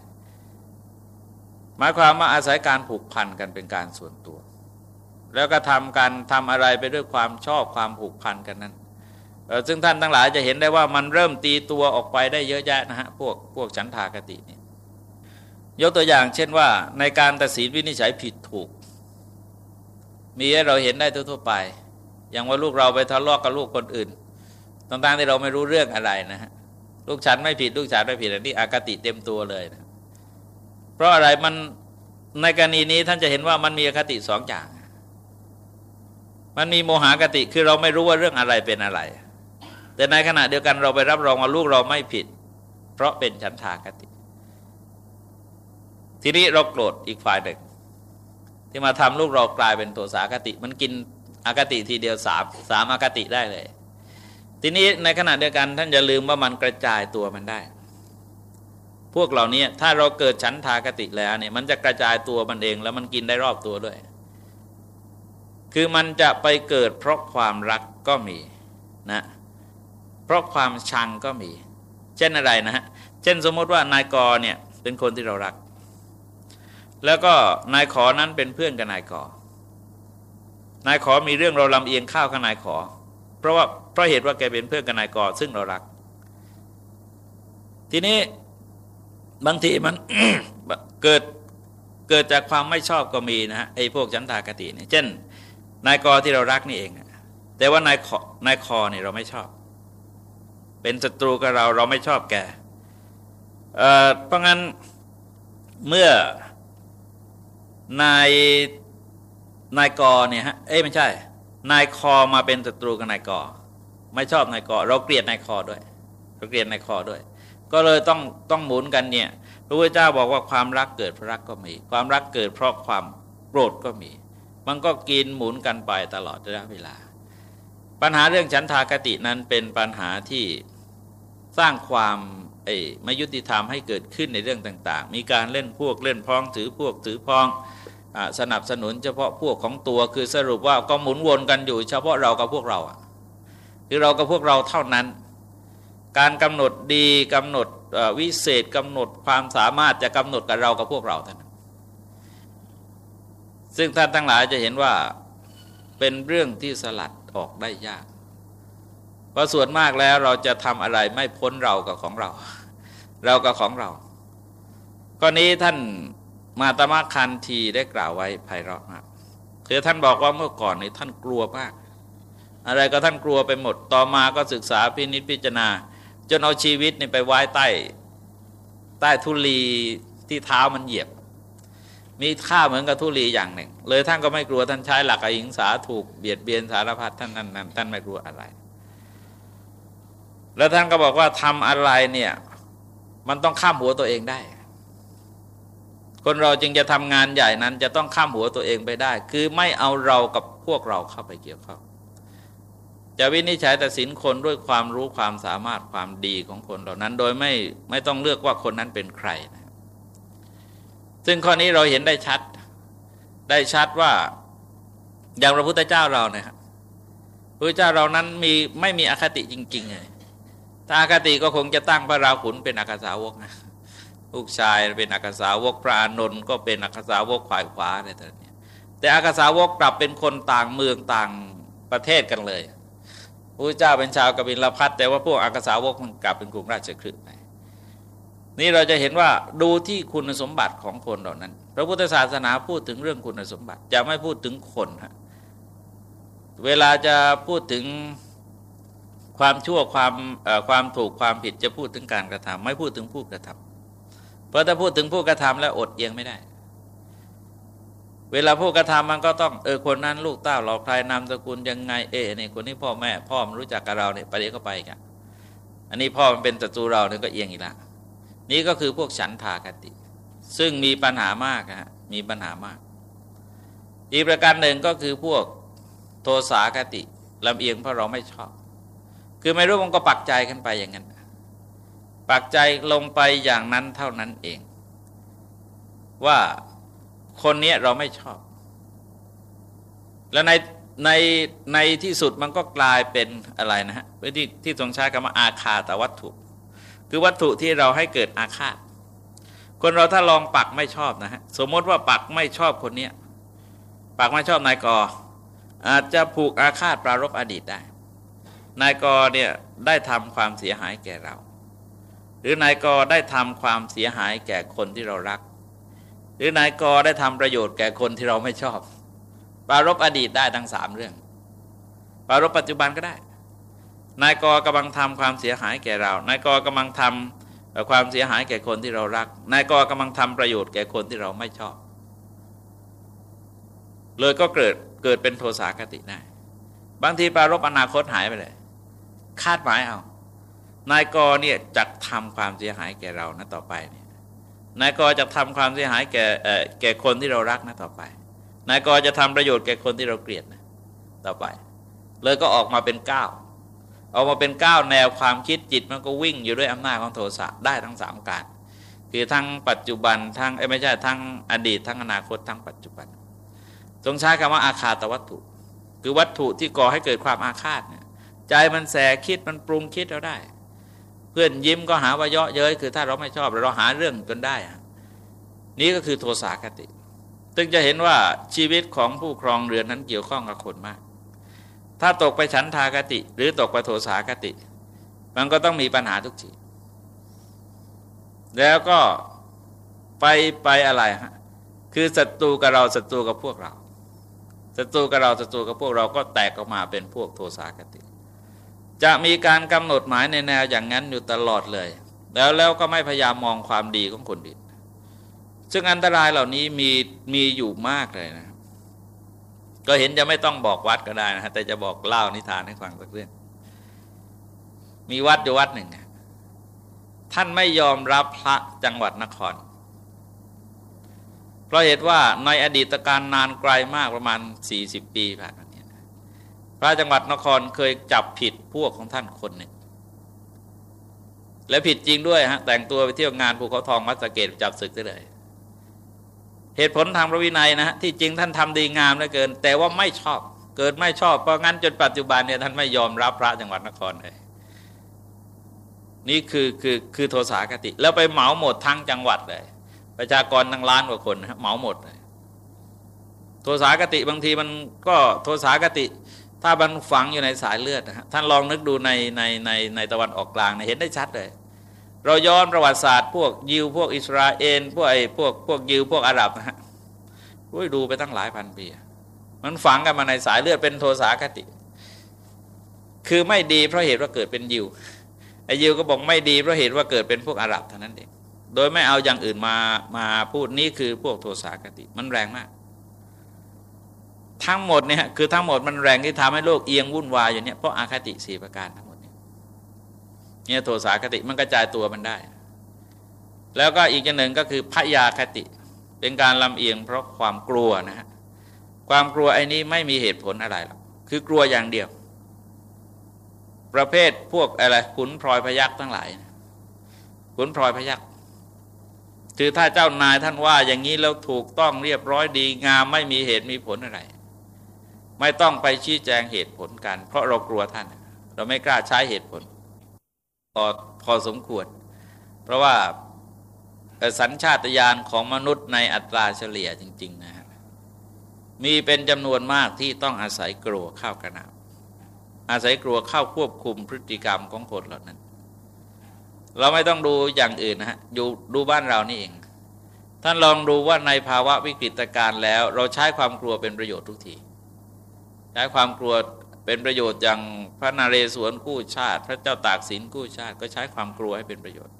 หมายความว่าอาศัยการผูกพันกันเป็นการส่วนตัว แล้วก็ทำการทำอะไรไปด้วยความชอบความผูกพันกันนั้นซึ่งท่านทั้งหลายจะเห็นได้ว่ามันเริ่มตีตัวออกไปได้เยอะแยะนะฮะพวกพวกฉันทากตินี่ย ยกตัวอย่างเช่นว่า ในการตัดสินวินิจฉัยผิดถูก มีให้เราเห็นได้ทั่วไป อย่างว่าลูกเราไปทะเลาะกกับลูกคนอื่นต่างๆที่เราไม่รู้เรื่องอะไรนะฮะลูกฉันไม่ผิดลูกฉันไม่ผิดอันนี้อากติเต็มตัวเลยนะเพราะอะไรมันในกรณีนี้ท่านจะเห็นว่ามันมีอคติสองอย่าง มันมีโมหากติคือเราไม่รู้ว่าเรื่องอะไรเป็นอะไร แต่ในขณะเดียวกันเราไปรับรองว่าลูกเราไม่ผิด เพราะเป็นฉันทากติ ทีนี้เราโกรธอีกฝ่ายหนึ่งที่มาทำลูกเรากลายเป็นตัวสากติ มันกินอากติทีเดียวสามสามอากติได้เลย ทีนี้ในขณะเดียวกันท่านอย่าลืมว่ามันกระจายตัวมันได้ พวกเหล่านี้ถ้าเราเกิดชั้นทากติแล้วเนี่ยมันจะกระจายตัวมันเองแล้วมันกินได้รอบตัวด้วย คือมันจะไปเกิดเพราะความรักก็มีนะเพราะความชังก็มี เช่นอะไรนะฮะเช่นสมมติว่านายกเนี่ยเป็นคนที่เรารัก แล้วก็นายขอนั้นเป็นเพื่อนกับนายขอนายขอมีเรื่องเราลำเอียงข้าวกับนายขอ เพราะว่าเพราะเหตุว่าแกเป็นเพื่อนกับนายกอซึ่งเรารัก ทีนี้บางทีมันเกิดเกิดจากความไม่ชอบก็มีนะฮะไอ้พวกฉันทากติเนี่ยเช่น นายกอที่เรารักนี่เองแต่ว่านายขอนายคอเนี่ยเราไม่ชอบ เป็นศัตรูกับเราเราไม่ชอบแกเเพราะงั้นเมื่อ นายนายกอเนี่ยฮะเอ้ไม่ใช่ นายคอมาเป็นศัตรูกับนายกอไม่ชอบนายกอเราเกลียดนายคอด้วย เราเกลียดนายคอด้วย ก็เลยต้องต้องหมุนกันเนี่ยพระพุทธเจ้าบอกว่าความรักเกิดเพราะรักก็มี ความรักเกิดเพราะความโกรธก็มี มันก็กินหมุนกันไปตลอดระยะเวลา ปัญหาเรื่องฉันทากตินั้นเป็นปัญหาที่สร้างความ ไอ้ไม่ยุติธรรมให้เกิดขึ้นในเรื่องต่าง ๆ มีการเล่นพวกเล่นพ้องถือพวกถือพ้องสนับสนุนเฉพาะพวกของตัวคือสรุปว่าก็หมุนวนกันอยู่ เฉพาะเรากับพวกเราคือเรากับพวกเราเท่านั้น การกำหนดดีกำหนดวิเศษกำหนดความสามารถจะกำหนดกับเรากับพวกเราเท่านั้น ซึ่งท่านทั้งหลายจะเห็นว่าเป็นเรื่องที่สลัดออกได้ยาก เพราะส่วนมากแล้วเราจะทำอะไรไม่พ้นเรากับของเรา เรากับของเราก้อนี้ท่านมาตมะคันทีได้กล่าวไว้ไพเราะมากคือท่านบอกว่าเมื่อก่อนนี้ท่านกลัวมาก อะไรก็ท่านกลัวไปหมดต่อมาก็ศึกษาพินิจพิจารณา จนเอาชีวิตนี่ไปไว้ใต้ ใต้ทุลีที่เท้ามันเหยียบ มีค่าเหมือนกับทุลีอย่างหนึ่ง เลยท่านก็ไม่กลัวท่านใช้หลักอหิงสาถูกเบียดเบียนสารพัดท่านนั้นนั้นท่านไม่กลัวอะไร แล้วท่านก็บอกว่าทำอะไรเนี่ย มันต้องข้ามหัวตัวเองได้ คนเราจึงจะทำงานใหญ่นั้น จะต้องข้ามหัวตัวเองไปได้ คือไม่เอาเรากับพวกเราเข้าไปเกี่ยวข้องจะวินิจฉัยตัดสินคนด้วยความรู้ความสามารถความดีของคนเหล่านั้น โดยไม่ไม่ต้องเลือกว่าคนนั้นเป็นใครนะซึ่งข้อนี้เราเห็นได้ชัด ได้ชัดว่าอย่างพระพุทธเจ้าเราเนี่ยครับพระเจ้าเรานั้นมีไม่มีอคติจริงๆเลย ถ้าอคติก็คงจะตั้งพระราขุนเป็นอักษาวกนะลูกชายเป็นอักษาวกพระอานนท์ก็เป็นอักษาวกขวายขวาอะไรต่างๆแต่อักษาวกกลับเป็นคนต่างเมืองต่างประเทศกันเลยพระเจ้าเป็นชาวกบิลพัทแต่ว่าพวกอักษาวกมันกลับเป็นกรุงราชคฤห์ไปนี่เราจะเห็นว่าดูที่คุณสมบัติของคนเหล่านั้น พระพุทธศาสนาพูดถึงเรื่องคุณสมบัติ จะไม่พูดถึงคนฮะเวลาจะพูดถึง ความชั่วความความถูกความผิดจะพูดถึงการกระทำไม่พูดถึงผู้กระทำเพราะถ้าพูดถึงผู้กระทำแล้วอดเอียงไม่ได้ เวลาผู้กระทำมันก็ต้องเออคนนั้นลูกเต้าเราใครนามสกุลยังไงเออนี่คนนี้พ่อแม่ พ่อมันรู้จักกับเราเนี่ยไปเดี๋ยวก็ไปกันอันนี้พ่อมันเป็นศัตรูเราเนี่ยก็เอียงอีกแล้วนี่ก็คือพวกฉันทากติ ซึ่งมีปัญหามากฮะมีปัญหามาก อีกประการหนึ่งก็คือพวกโทสาคติลำเอียงเพราะเราไม่ชอบ คือไม่รู้มันก็ปักใจกันไปอย่างนั้นปักใจลงไปอย่างนั้นเท่านั้นเอง ว่าคนเนี้ยเราไม่ชอบ แล้วในในในที่สุดมันก็กลายเป็นอะไรนะฮะที่ที่ทรงใช้คำว่าอาคาตวัตถุ คือวัตถุที่เราให้เกิดอาฆาต คนเราถ้าลองปักไม่ชอบนะฮะสมมติว่าปักไม่ชอบคนเนี้ยปักไม่ชอบนายกออาจจะผูกอาฆาตปรารบอดีตได้ นายกเนี่ยได้ทำความเสียหายแก่เรา หรือนายกได้ทำความเสียหายแก่คนที่เรารัก หรือนายกได้ทำประโยชน์แก่คนที่เราไม่ชอบปรารบอดีตได้ทั้งสามเรื่องปรารบปัจจุบันก็ได้ นายกกำลังทำความเสียหายแก่เรา นายกกำลังทำความเสียหายแก่คนที่เรารัก นายกกำลังทำประโยชน์แก่คนที่เราไม่ชอบ เลยก็เกิดเกิดเป็นโทสาคติได้ บางทีปรารบอนาคตหายไปเลย คาดหมายเอา นายกเนี่ยจะทำความเสียหายแก่เรานะต่อไปเนี่ยนายกจะทำความเสียหายแก่แก่คนที่เรารักนะต่อไป นายกจะทำประโยชน์แก่คนที่เราเกลียดนะต่อไป เลยก็ออกมาเป็นเก้าออกมาเป็นก้าแนวความคิดจิตมันก็วิ่งอยู่ด้วยอำนาจของโทสะได้ทั้งสามการคือทั้งปัจจุบันทั้งไม่ใช่ทั้งอดีตทั้งอนาคตทั้งปัจจุบันทรงใช้คำว่าอาคาตวัตถุ คือวัตถุที่ก่อให้เกิดความอาฆาตเนี่ย ใจมันแสคิดมันปรุงคิดเราได้ เพื่อนยิ้มก็หาว่าเยาะเย้ยคือถ้าเราไม่ชอบเราหาเรื่องจนได้ นี่ก็คือโทสาคติซึงจะเห็นว่าชีวิตของผู้ครองเรือนนั้นเกี่ยวข้องกับคนมาก ถ้าตกไปฉันทากติ หรือตกไปโทสาคติ มันก็ต้องมีปัญหาทุกทีแล้วก็ไปไปอะไรฮะคือศัตรูกับเราศัตรูกับพวกเราศัตรูกับเราศัตรูกับพวกเราก็แตกออกมาเป็นพวกโทสาคติ จะมีการกำหนดหมายในแนวอย่างนั้นอยู่ตลอดเลย แล้วแล้วก็ไม่พยายามมองความดีของคนอื่นซึ่งอันตรายเหล่านี้มีมีอยู่มากเลยนะ ก็เห็นจะไม่ต้องบอกวัดก็ได้นะแต่จะบอกเล่านิทานให้ฟังสักเรื่อง มีวัดอยู่วัดหนึ่ง ท่านไม่ยอมรับพระจังหวัดนคร เพราะเหตุว่าในอดีตการนานไกลมากประมาณ 40 ปีผ่านมาเนี่ยพ ระจังหวัดนครเคยจับผิดพวกของท่านคนหนึ่งและผิดจริงด้วยฮะแต่งตัวไปเที่ยวงานภูเขาทองวัดสเกตจับศึกได้เลย เหตุผลทางพระวินัยนะฮะที่จริงท่านทำดีงามเหลือเกิน แต่ว่าไม่ชอบ เกิดไม่ชอบเพราะงั้นจนปัจจุบันเนี่ยท่านไม่ยอมรับพระจังหวัดนครเลยนี่คือคือคือโทสาคติ แล้วไปเหมาหมดทั้งจังหวัดเลย ประชากรทั้งล้านกว่าคนเหมาหมดเลยโทสาคติบางทีมันก็โทสาคติ ถ้ามันฝังอยู่ในสายเลือดนะฮะท่านลองนึกดูในในในในตะวันออกกลางเห็นได้ชัดเลย เราย้อนประวัติศาสตร์ พวกยิวพวกอิสราเอลพวกไอ้พวกพวกยิวพวกอาหรับนะฮะดูไปตั้งหลายพันปีมันฝังกันมาในสายเลือดเป็นโทสาคติ คือไม่ดีเพราะเหตุว่าเกิดเป็นยิวไอ้ยิวก็บอกไม่ดีเพราะเหตุว่าเกิดเป็นพวกอาหรับเท่านั้นเองโดยไม่เอาอย่างอื่นมามาพูดนี่คือพวกโทสากติ มันแรงมาก ทั้งหมดเนี่ยคือทั้งหมดมันแรงที่ทำให้โลกเอียงวุ่นวายอยู่เนี่ยเพราะอาคติสี่ประการทั้งหมดเนี่ยโทสาคติมันกระจายตัวมันได้ แล้วก็อีกอย่างหนึ่งก็คือพยาคติเป็นการลำเอียงเพราะความกลัวนะฮะความกลัวไอ้นี้ไม่มีเหตุผลอะไรหรอกคือกลัวอย่างเดียว ประเภทพวกอะไรขุนพลอยพยักทั้งหลายขุนพลอยพยักคือถ้าเจ้านายท่านว่าอย่างนี้แล้วถูกต้องเรียบร้อยดีงามไม่มีเหตุมีผลอะไร ไม่ต้องไปชี้แจงเหตุผลกัน เพราะเรากลัวท่าน เราไม่กล้าใช้เหตุผล พอพอสมควร เพราะว่าสัญชาตญาณของมนุษย์ในอัตราเฉลี่ยจริง ๆ นะฮะมีเป็นจำนวนมากที่ต้องอาศัยกลัวเข้ากระนาบอาศัยกลัวเข้าควบคุมพฤติกรรมของคนเหล่านั้น เราไม่ต้องดูอย่างอื่นนะฮะอยู่ดูบ้านเรานี่เอง ท่านลองดูว่าในภาวะวิกฤตการณ์แล้ว เราใช้ความกลัวเป็นประโยชน์ทุกที ใช้ความกลัวเป็นประโยชน์อย่างพระนาเรศวรกู้ชาติ พระเจ้าตากสินกู้ชาติ ก็ใช้ความกลัวให้เป็นประโยชน์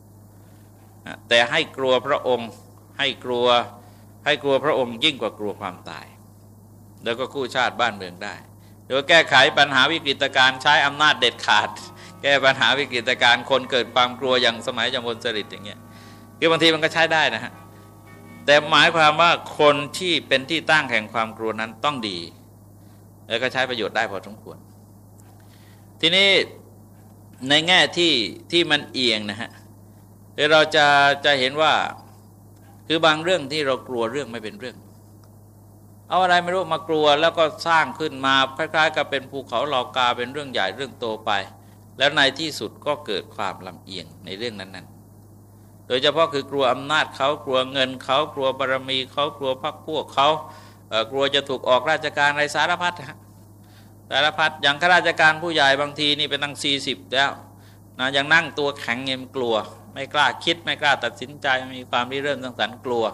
แต่ให้กลัวพระองค์ให้กลัวให้กลัวพระองค์ยิ่งกว่ากลัวความตาย แล้วก็กู้ชาติบ้านเมืองได้หรือแก้ไขปัญหาวิกฤตการณ์ใช้อำนาจเด็ดขาด แก้ปัญหาวิกฤตการณ์คนเกิดความกลัวอย่างสมัยจำพลสฤษดิ์อย่างเงี้ยคือบางทีมันก็ใช้ได้นะฮะแต่หมายความว่าคนที่เป็นที่ตั้งแห่งความกลัวนั้นต้องดี แล้วก็ใช้ประโยชน์ได้พอสมควร ทีนี้ในแง่ที่ที่มันเอียงนะฮะเราจะจะเห็นว่าคือบางเรื่องที่เรากลัวเรื่องไม่เป็นเรื่อง เอาอะไรไม่รู้มากลัวแล้วก็สร้างขึ้นมาคล้ายๆ กับเป็นภูเขาเหล่ากาเป็นเรื่องใหญ่เรื่องโตไป แล้วในที่สุดก็เกิดความลำเอียงในเรื่องนั้นๆ โดยเฉพาะคือกลัวอำนาจเขากลัวเงินเขากลัวบารมีเขากลัวพรรคพวกเขา กลัวจะถูกออกราชการในสารพัดสารพัดอย่างข้าราชการผู้ใหญ่บางทีนี่เป็นตั้งสี่สิบแล้วนะยังนั่งตัวแข็งเงียกลัว ไม่กล้าคิดไม่กล้าตัดสินใจมีความริเริ่มตั้งสรรกลัว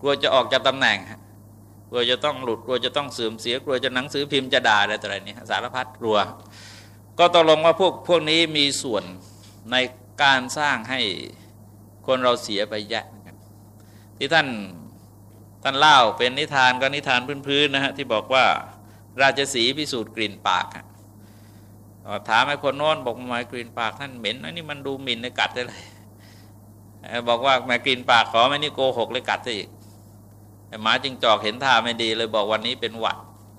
กลัวจะออกจากตำแหน่งกลัวจะต้องหลุดกลัวจะต้องเสื่อมเสียกลัวจะหนังสือพิมพ์จะด่าอะไรต่ออะไรนี่สารพัดกลัว ก็ตกลงว่าพวกพวกนี้มีส่วนในการสร้างให้คนเราเสียไปแยะที่ท่าน ท่านเล่าเป็นนิทานก็นิทานพื้นๆนะฮะที่บอกว่าราชสีพิสูจน์กลิ่นปากถามไอ้คนโน้นบอกมากลิ่นปากท่านเหม็นอันนี้มันดูหมิ่นในกัดได้เลยบอกว่าแม่กลิ่นปากขอไม่นี่โกหกเลยกัดซะอีกหมาจิงจอกเห็นท่าไม่ดีเลยบอกวันนี้เป็นหวัด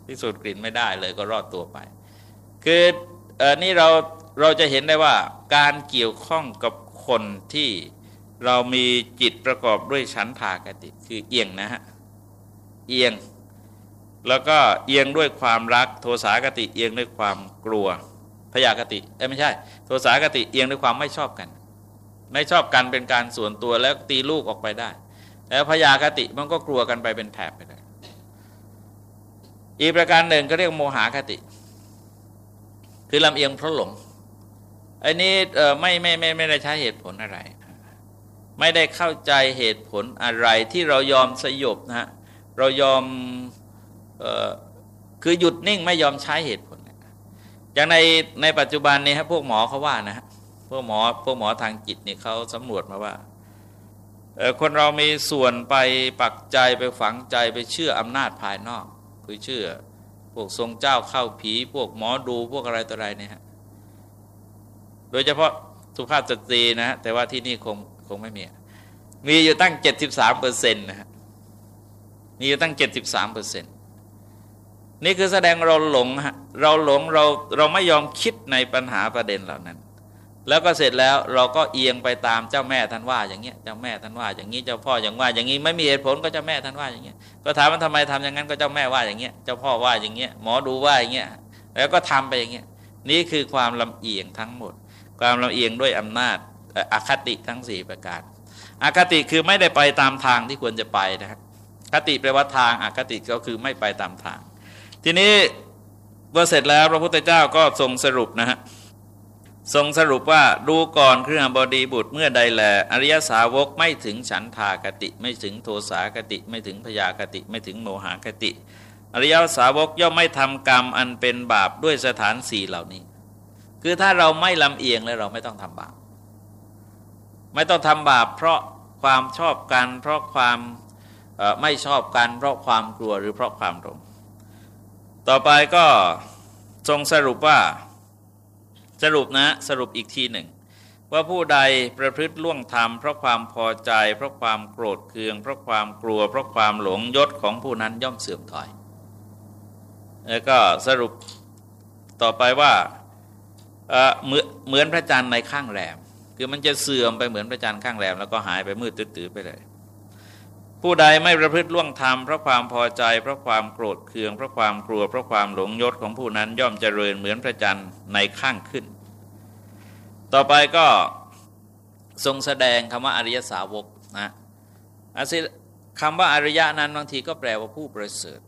พิสูจน์กลิ่นไม่ได้เลยก็รอดตัวไป คือเออนี่เราเราจะเห็นได้ว่าการเกี่ยวข้องกับคนที่เรามีจิตประกอบด้วยชั้นทากติ คือเอียงนะฮะ เอียง แล้วก็เอียงด้วยความรัก โทสากติเอียงด้วยความกลัวพยากติเอ้ไม่ใช่ โทสากติเอียงด้วยความไม่ชอบกัน ไม่ชอบกันเป็นการส่วนตัวแล้วตีลูกออกไปได้ แล้วพยากติมันก็กลัวกันไปเป็นแถบไปเลยอีกประการหนึ่งก็เรียกโมหคติ คือลำเอียงเพราะหลงอันนี้ไม่ไม่ไม่ไม่ได้ใช้เหตุผลอะไร ไม่ได้เข้าใจเหตุผลอะไรที่เรายอมสยบนะฮะ เรายอมออคือหยุดนิ่งไม่ยอมใช้เหตุผล อย่างในในปัจจุบันนี้ฮะพวกหมอเขาว่านะฮะพวกหมอพวกหมอทางจิตนี่เขาสำรวจมาว่าคนเรามีส่วนไปปักใจไปฝังใจไปเชื่ออำนาจภายนอก คือเชื่อพวกทรงเจ้าเข้าผี พวกหมอดูพวกอะไรต่ออะไรเนี่ยฮะโดยเฉพาะสุภาพสตรีนะฮะแต่ว่าที่นี่คงคงไม่มี มีอยู่ตั้ง 73เปอร์เซ็นต์นะฮะ มีตั้ง 73เปอร์เซ็นต์นี่คือแสดงเราหลงเราหลงเราเราไม่ยอมคิดในปัญหาประเด็นเหล่านั้น แล้วก็เสร็จแล้วเราก็เอียงไปตามเจ้าแม่ท่านว่าอย่างเงี้ยเจ้าแม่ท่านว่าอย่างนี้เจ้าพ่ออย่างว่า อย่างนี้ไม่มีเหตุผลก็เจ้าแม่ท่านว่าอย่างเงี้ยก็ถามว่าทำไมทำอย่างนั้นก็เจ้าแม่ว่าอย่างเงี้ยเจ้าพ่อว่าอย่างเงี้ยหมอดูว่าอย่างเงี้ยแล้วก็ทำไปอย่างเงี้ยนี่คือความลำเอียงทั้งหมด ความลำเอียงด้วยอำนาจอคติทั้งสี่ประการอคติคือไม่ได้ไปตามทางที่ควรจะไปนะครับ คติแปลว่าทางอคติก็คือไม่ไปตามทาง ทีนี้เมื่อเสร็จแล้วพระพุทธเจ้าก็ทรงสรุปนะฮะทรงสรุปว่าดูก่อนเครื่องบดีบุตรเมื่อใดแล อริยสาวกไม่ถึงฉันทากติ ไม่ถึงโทสากติ ไม่ถึงพยากติ ไม่ถึงโมหากติ อริยสาวกย่อมไม่ทำกรรมอันเป็นบาปด้วยสถานสี่เหล่านี้ คือถ้าเราไม่ลำเอียงแล้วเราไม่ต้องทำบาป ไม่ต้องทำบาป เพราะความชอบกัน เพราะความ ไม่ชอบกันเพราะความกลัวหรือเพราะความหลงต่อไปก็ทรงสรุปว่าสรุปนะสรุปอีกทีหนึ่ง ว่าผู้ใดประพฤติล่วงธรรมเพราะความพอใจ เพราะความโกรธเคือง เพราะความกลัว เพราะความหลงยศของผู้นั้นย่อมเสื่อมถอย แล้วก็สรุปต่อไปว่าเหมือนพระจันทร์ในข้างแรม คือมันจะเสื่อมไปเหมือนพระจันทร์ข้างแรมแล้วก็หายไปมืดตื้อไปเลย ผู้ใดไม่ประพฤติล่วงธรรมเพราะความพอใจเพราะความโกรธเคืองเพราะความกลัวเพราะความหลงยศของผู้นั้นย่อมเจริญเหมือนพระจันทร์ในข้างขึ้น ต่อไปก็ทรงแสดงคำว่าอริยสาวกนะคำว่าอริยะนั้นบางทีก็แปลว่าผู้ประเสริฐ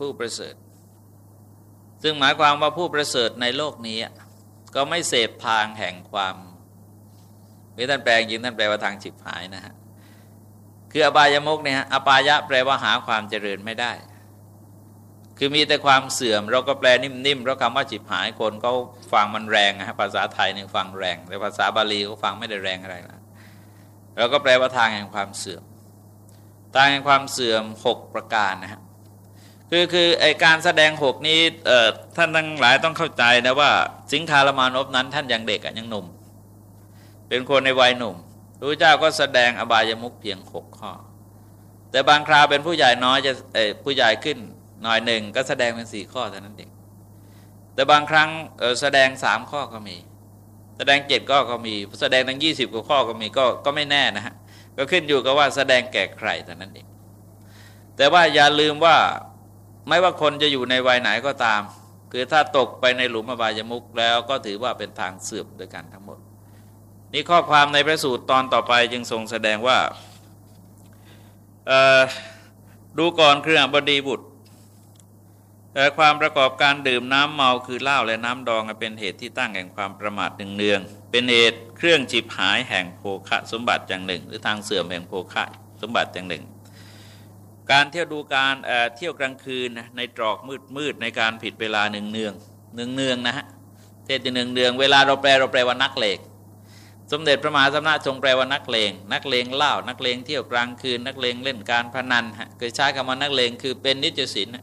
ผู้ประเสริฐ ซึ่งหมายความว่าผู้ประเสริฐในโลกนี้ ก็ไม่เสพทางแห่งความนี่ท่านแปลจริงท่านแปลว่าทางฉิบหายนะฮะ คืออบายมุกเนี่ยอบายะแปลว่าหาความเจริญไม่ได้ คือมีแต่ความเสื่อม เราก็แปลนิ่มๆเพราะคำว่าจิบหายคนก็ฟังมันแรงนะภาษาไทยเนี่ยฟังแรง แต่ภาษาบาลีก็ฟังไม่ได้แรงอะไรนะเราก็แปลว่าทางแห่งความเสื่อม ทางแห่งความเสื่อมหกประการนะฮะคือคือไอการแสดงหกนี้ท่านทั้งหลายต้องเข้าใจนะว่า สิงคารมานพนั้นท่านยังเด็กอะยังหนุ่ม เป็นคนในวัยหนุ่ม พระเจ้าก็แสดงอบายมุขเพียงหกข้อ แต่บางคราวเป็นผู้ใหญ่น้อยจะผู้ใหญ่ขึ้นหน่อยหนึ่งก็แสดงเป็นสี่ข้อเท่านั้นเองแต่บางครั้งแสดงสามข้อก็มี แสดงเจ็ดก็ก็มี แสดงทั้งยี่สิบกว่าข้อก็มีก็ก็ไม่แน่นะฮะก็ขึ้นอยู่กับว่าแสดงแก่ใครเท่านั้นเองแต่ว่าอย่าลืมว่าไม่ว่าคนจะอยู่ในวัยไหนก็ตาม คือถ้าตกไปในหลุมอบายมุกแล้วก็ถือว่าเป็นทางเสื่อมด้วยกันทั้งหมด นี่ข้อความในพระสูตรตอนต่อไปจึงทรงแสดงว่าดูก่อนเครื่องบดีบุตรแต่ความประกอบการดื่มน้ำเมาคือเหล้าและน้ำดองเป็นเหตุที่ตั้งแห่งความประมาทหนึ่งเนือง เป็นเหตุเครื่องจิบหายแห่งโภคะสมบัติอย่างหนึ่ง หรือทางเสื่อมแห่งโภคะสมบัติอย่างหนึ่ง การเที่ยวดูการเเที่ยวกลางคืนในตรอกมืดมืดในการผิดเวลาหนึ่งเนืองหนึ่งเนืองนะฮะเทศจะหนึ่งเนืองเวลาเราแปลเราแปลว่านักเลง สมเด็จพระมหาสมณะทรงแปลว่านักเลง นักเลงเล่า นักเลงเที่ยวกลางคืน นักเลงเล่นการพนันฮะเคยใช้คำว่านักเลงคือเป็นนิจศิลป์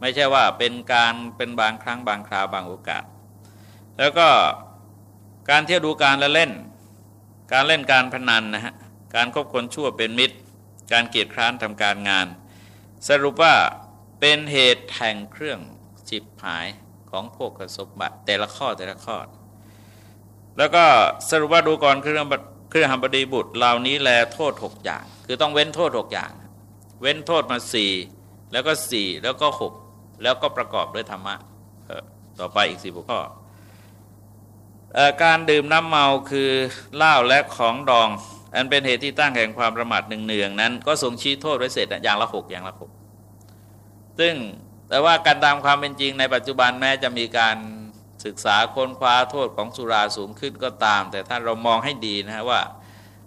ไม่ใช่ว่าเป็นการเป็นบางครั้งบางคราวบางโอกาส แล้วก็การเที่ยวดูการและเล่น การเล่นการพนันนะฮะ การคบคนชั่วเป็นมิตร การเกียรติคร้านทำการงาน สรุปว่าเป็นเหตุแห่งเครื่องจิบหายของพวกสมบัติแต่ละข้อแต่ละข้อ แล้วก็สรุปว่าดูก่อนเครื่องเครื่องหัมบดีบุตรเหล่านี้แลโทษหกอย่าง คือต้องเว้นโทษหกอย่าง เว้นโทษมาสี่แล้วก็สี่แล้วก็หกแล้วก็ประกอบด้วยธรรมะต่อไปอีกสี่ข้อการดื่มน้ำเมาคือเหล้าและของดอง อันเป็นเหตุที่ตั้งแห่งความประมาทหนึ่งเนืองนั้น ก็ทรงชี้โทษไว้เสร็จอย่างละหกอย่างละหกซึ่งแต่ว่าการตามความเป็นจริงในปัจจุบันแม้จะมีการ ศึกษาค้นคว้าโทษของสุราสูงขึ้นก็ตาม แต่ถ้าเรามองให้ดีนะฮะว่า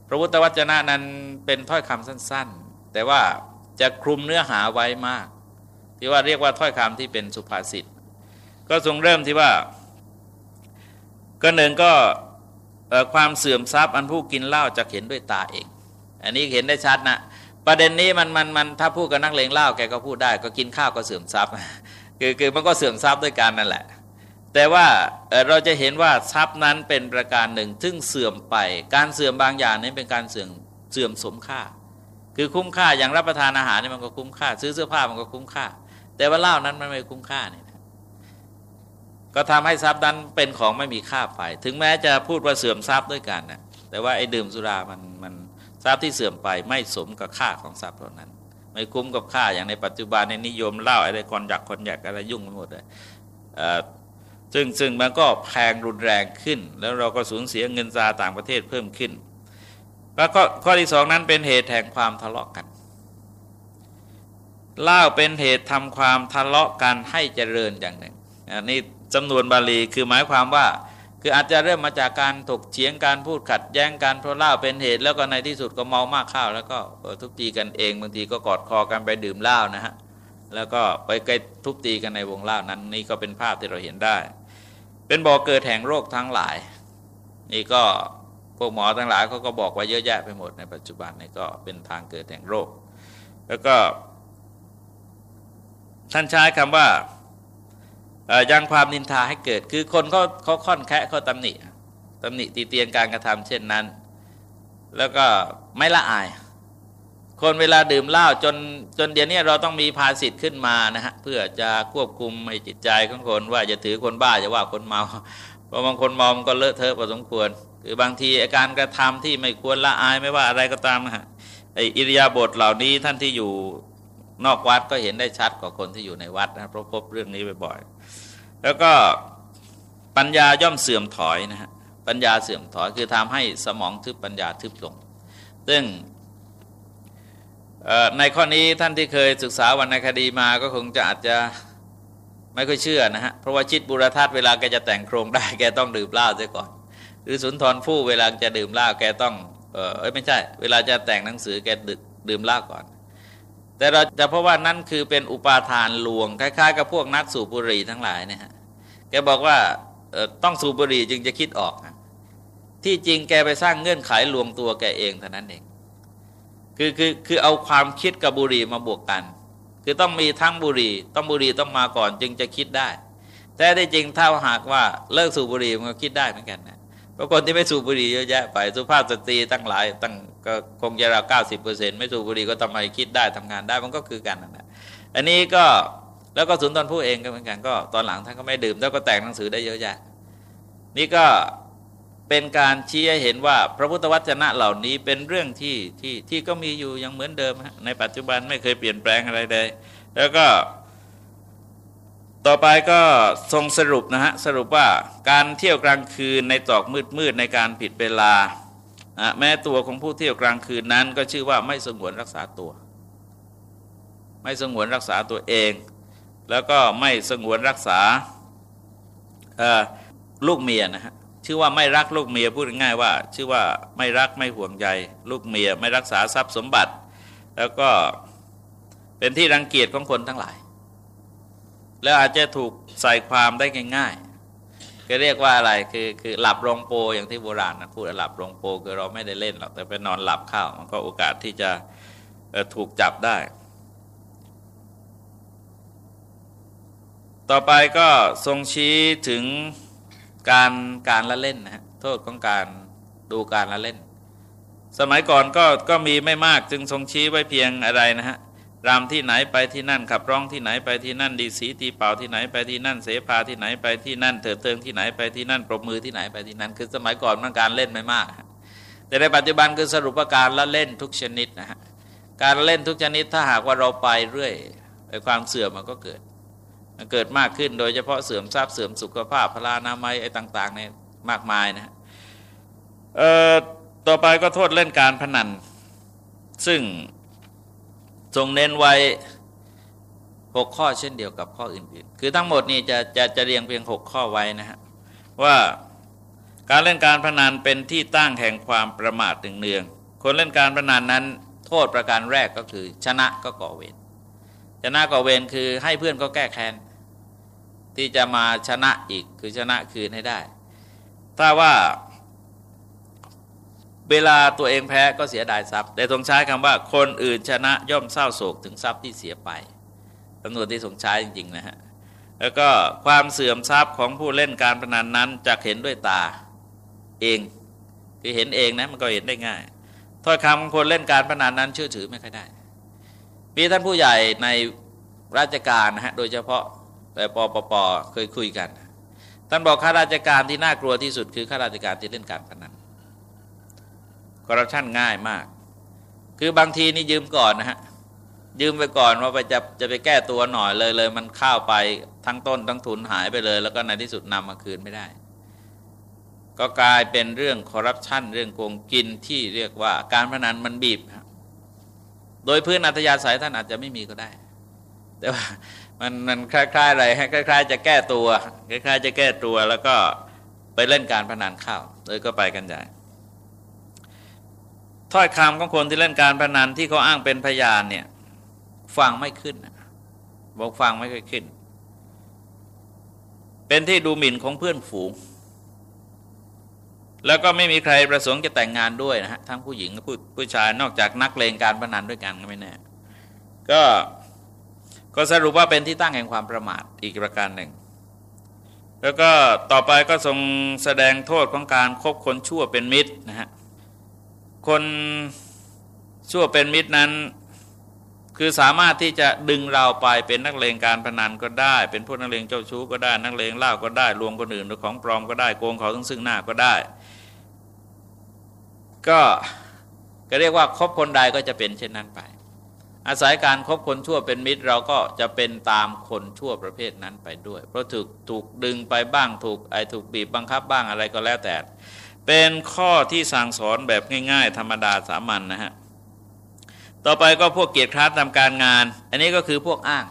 พระพุทธวจนะนั้นเป็นถ้อยคำสั้น ๆ แต่ว่าจะคลุมเนื้อหาไว้มาก ที่ว่าเรียกว่าถ้อยคำที่เป็นสุภาษิตก็ทรงเริ่มที่ว่า ก็หนึ่งก็ความเสื่อมทรัพย์อันผู้กินเหล้าจะเห็นด้วยตาเอง อันนี้เห็นได้ชัดนะประเด็นนี้มันมันมันถ้าพูดกับนักเลงเหล้าแกก็พูดได้ ก็กินข้าวก็เสื่อมทรัพย์คือคือมันก็เสื่อมทรัพย์ด้วยกันนั่นแหละ แต่ว่าเราจะเห็นว่าทรัพย์นั้นเป็นประการหนึ่ง ซึ่งเสื่อมไป การเสื่อมบางอย่างนี้เป็นการเสื่อมเสื่อมสมค่า คือคุ้มค่าอย่างรับประทานอาหารนี่มันก็คุ้มค่า ซื้อเสื้อผ้ามันก็คุ้มค่า แต่ว่าเหล้านั้นมันไม่คุ้มค่านี่ก็ทำให้ทรัพย์นั้นเป็นของไม่มีค่าไป ถึงแม้จะพูดว่าเสื่อมทรัพย์ด้วยกันนะแต่ว่าไอ้ดื่มสุรามันมันทรัพย์ที่เสื่อมไปไม่สมกับค่าของทรัพย์เหล่านั้น ไม่คุ้มกับค่าอย่างในปัจจุบันในนิยมเหล่าอะไรคนอยากคนอยากอะไรยุ่งไปหมดเลย ซึ่งซึ่งมันก็แพงรุนแรงขึ้น แล้วเราก็สูญเสียเงินซาต่างประเทศเพิ่มขึ้น แล้วก็ข้อที่สองนั้นเป็นเหตุแห่งความทะเลาะกันเล่าเป็นเหตุทำความทะเลาะกันให้เจริญอย่างหนึ่งอันนี้จำนวนบาลีคือหมายความว่า คืออาจจะเริ่มมาจากการถกเฉียงการพูดขัดแย้งการเพราะเล่าเป็นเหตุแล้วก็ในที่สุดก็เมามากข้าวแล้วก็ทุบตีกันเองบางทีก็กอดคอกันไปดื่มเหล้านะฮะ แล้วก็ไปไกทุบตีกันในวงเล่านั้น นี่ก็เป็นภาพที่เราเห็นได้ เป็นบ่อเกิดแห่งโรคทั้งหลาย นี่ก็พวกหมอทั้งหลายเขาก็บอกว่าเยอะแยะไปหมดในปัจจุบันนี่ก็เป็นทางเกิดแห่งโรค แล้วก็ ท่านใช้คำว่ายังความนินทาให้เกิด คือคนเขาเขาค่อนแคะเขาตำหนิตำหนิตีเตียนการกระทำเช่นนั้น แล้วก็ไม่ละอาย คนเวลาดื่มเหล้าจนจนเดี๋ยวนี้เราต้องมีภาสิทธิ์ขึ้นมานะฮะเพื่อจะควบคุมไอ้จิตใจของคนว่าจะถือคนบ้าจะว่าคนเมาเพราะบางคนเมามันก็เลอะเทอะพอสมควรคือบางทีอาการกระทำที่ไม่ควรละอายไม่ว่าอะไรก็ตามนะฮะไออิริยาบถเหล่านี้ท่านที่อยู่นอกวัดก็เห็นได้ชัดกว่าคนที่อยู่ในวัดนะเพราะพบเรื่องนี้บ่อยๆแล้วก็ปัญญาย่อมเสื่อมถอยนะฮะปัญญาเสื่อมถอยคือทำให้สมองทึบปัญญาทึบลงซึ่ง ในข้อนี้ท่านที่เคยศึกษาวรรณคดีมาก็คงจะอาจจะไม่ค่อยเชื่อนะฮะ เพราะว่าชิดบุรทัศน์เวลาแกจะแต่งโครงได้แกต้องดื่มเหล้าเสียก่อน หรือสุนทรภู่เวลาจะดื่มเหล้าแกต้องเออไม่ใช่ เวลาจะแต่งหนังสือแกดื่มเหล้าก่อน แต่เราจะเพราะว่านั่นคือเป็นอุปาทานลวงคล้ายๆ กับพวกนักสูบบุหรี่ทั้งหลายเนี่ยฮะแกบอกว่าต้องสูบบุหรี่จึงจะคิดออก ที่จริงแกไปสร้างเงื่อนไขลวงตัวแกเองเท่านั้นเอง คือคือคือเอาความคิดกับบุหรี่มาบวกกัน คือต้องมีทั้งบุหรี่ต้องบุหรี่ต้องมาก่อนจึงจะคิดได้ แต่ได้จริงถ้าหากว่าเลิกสูบบุหรี่มันก็คิดได้เหมือนกันนะเพราะคนที่ไม่สูบบุหรี่เยอะแยะไปสุภาพสตรีตั้งหลายตั้งก็คงจะราวเก้าสิบเปอร์เซ็นต์ไม่สูบบุหรี่ก็ทำไมคิดได้ทำงานได้มันก็คือกันนะอันนี้ก็แล้วก็สุนทรภู่เองก็เหมือนกันก็ตอนหลังท่านก็ไม่ดื่มแล้วก็แต่งหนังสือได้เยอะแยะนี่ก็ เป็นการชี้ให้เห็นว่าพระพุทธวจนะเหล่านี้เป็นเรื่องที่ที่ที่ก็มีอยู่ยังเหมือนเดิม ในปัจจุบันไม่เคยเปลี่ยนแปลงอะไรเลย แล้วก็ต่อไปก็ทรงสรุปนะฮะสรุปว่าการเที่ยวกลางคืนในตอกมืดมืดในการผิดเวลาแม้ตัวของผู้เที่ยวกลางคืนนั้นก็ชื่อว่าไม่สงวนรักษาตัว ไม่สงวนรักษาตัวเอง แล้วก็ไม่สงวนรักษาลูกเมียนะฮะ ชื่อว่าไม่รักลูกเมียพูดง่ายว่า ชื่อว่าไม่รักไม่ห่วงใยลูกเมียไม่รักษาทรัพย์สมบัติ แล้วก็เป็นที่รังเกียจของคนทั้งหลาย แล้วอาจจะถูกใส่ความได้ง่ายๆก็เรียกว่าอะไรคือคือหลับรงโปอย่างที่โบราณนะพูดหลับรงโปคือเราไม่ได้เล่นหรอกแต่ไปนอนหลับข้าวมันก็โอกาสที่จะถูกจับได้ ต่อไปก็ทรงชี้ถึง การการละเล่นนะฮะโทษของการดูการละเล่น สมัยก่อนก็ก็มีไม่มากจึงทรงชี้ไว้เพียงอะไรนะฮะรำที่ไหนไปที่นั่นขับร้องที่ไหนไปที่นั่น ดีสีตีเป่าที่ไหนไปที่นั่น เสพาที่ไหนไปที่นั่นเถิดเทิงที่ไหนไปที่นั่นปรบมือที่ไหนไปที่นั่น คือสมัยก่อนมันการเล่นไม่มาก แต่ในปัจจุบันคือสรุปว่าการละเล่นทุกชนิดนะฮะการเล่นทุกชนิดถ้าหากว่าเราไปเรื่อยไปความเสื่อมมันก็เกิด เกิดมากขึ้นโดยเฉพาะเสื่อมทรัพย์เสื่อมสุขภาพพลานามัยไอ้ต่างๆเนี่ยมากมายนะเอ่อต่อไปก็โทษเล่นการพนัน ซึ่งทรงเน้นไว้หกข้อเช่นเดียวกับข้ออื่นๆ คือทั้งหมดนี่จะจะจะเรียงเพียงหกข้อไว้นะฮะว่าการเล่นการพนันเป็นที่ตั้งแห่งความประมาทเนืองๆคนเล่นการพนันนั้น โทษประการแรกก็คือชนะก็ก่อเวร ชนะก่อเวรคือให้เพื่อนก็แก้แค้นที่จะมาชนะอีกคือชนะคืนให้ได้ ถ้าว่า เวลาตัวเองแพ้ก็เสียดายทรัพย์ แต่ทรงใช้คำว่าคนอื่นชนะย่อมเศร้าโศกถึงทรัพย์ที่เสียไปตำนวนที่ทรงใช้จริงๆนะฮะแล้วก็ความเสื่อมทรัพย์ของผู้เล่นการพนันนั้นจะเห็นด้วยตาเองคือเห็นเองนะมันก็เห็นได้ง่ายถ้อยคำของคนเล่นการพนันนั้นเชื่อถือไม่ค่อยได้ มีท่านผู้ใหญ่ในราชการนะฮะโดยเฉพาะแต่ปปปเคยคุยกัน ท่านบอกข้าราชการที่น่ากลัวที่สุดคือข้าราชการที่เล่นการพนันคอร์รัปชันง่ายมาก คือบางทีนี่ยืมก่อนนะฮะยืมไปก่อนว่าไปจะจะไปแก้ตัวหน่อยเลยเลย มันเข้าไปทั้งต้นทั้งทุนหายไปเลย แล้วก็ในที่สุดนำมาคืนไม่ได้ ก็กลายเป็นเรื่องคอร์รัปชันเรื่องโกงกินที่เรียกว่าการพนันมันบีบ โดยพื้นอัตยาสายท่านอาจจะไม่มีก็ได้ แต่ว่ามันมันคล้ายๆอะไรคล้าย ๆ จะแก้ตัวคล้ายๆ จะแก้ตัวแล้วก็ไปเล่นการพนันข้าวเลยก็ไปกันใหญ่ถ้อยคำของคนที่เล่นการพนันที่เขาอ้างเป็นพยานเนี่ยฟังไม่ขึ้นบอกฟังไม่ค่อยขึ้น เป็นที่ดูหมิ่นของเพื่อนฝูง แล้วก็ไม่มีใครประสงค์จะแต่งงานด้วยนะฮะทั้งผู้หญิงและผู้ผู้ชายนอกจากนักเลงการพนันด้วยกันก็ไม่แน่ก็ก็สรุปว่าเป็นที่ตั้งแห่งความประมาทอีกประการหนึ่ง แล้วก็ต่อไปก็ทรงแสดงโทษของการคบคนชั่วเป็นมิตรนะฮะคนชั่วเป็นมิตรนั้น คือสามารถที่จะดึงเราไปเป็นนักเลงการพนันก็ได้ เป็นพวกนักเลงเจ้าชู้ก็ได้นักเลงเล่าก็ได้ลวงคนอื่นหรือของปลอมก็ได้โกงเขาทั้งซึ่งหน้าก็ได้ ก็ก็เรียกว่าคบคนใดก็จะเป็นเช่นนั้นไป อาศัยการครบคนชั่วเป็นมิตรเราก็จะเป็นตามคนชั่วประเภทนั้นไปด้วย เพราะถูกถูกดึงไปบ้างถูกไอถูกบีบบังคับบ้างอะไรก็แล้วแต่ เป็นข้อที่สั่งสอนแบบง่าย ๆ ธรรมดาสามัญนนะฮะต่อไปก็พวกเกียรติคร้าทำการงาน อันนี้ก็คือพวกอ้าง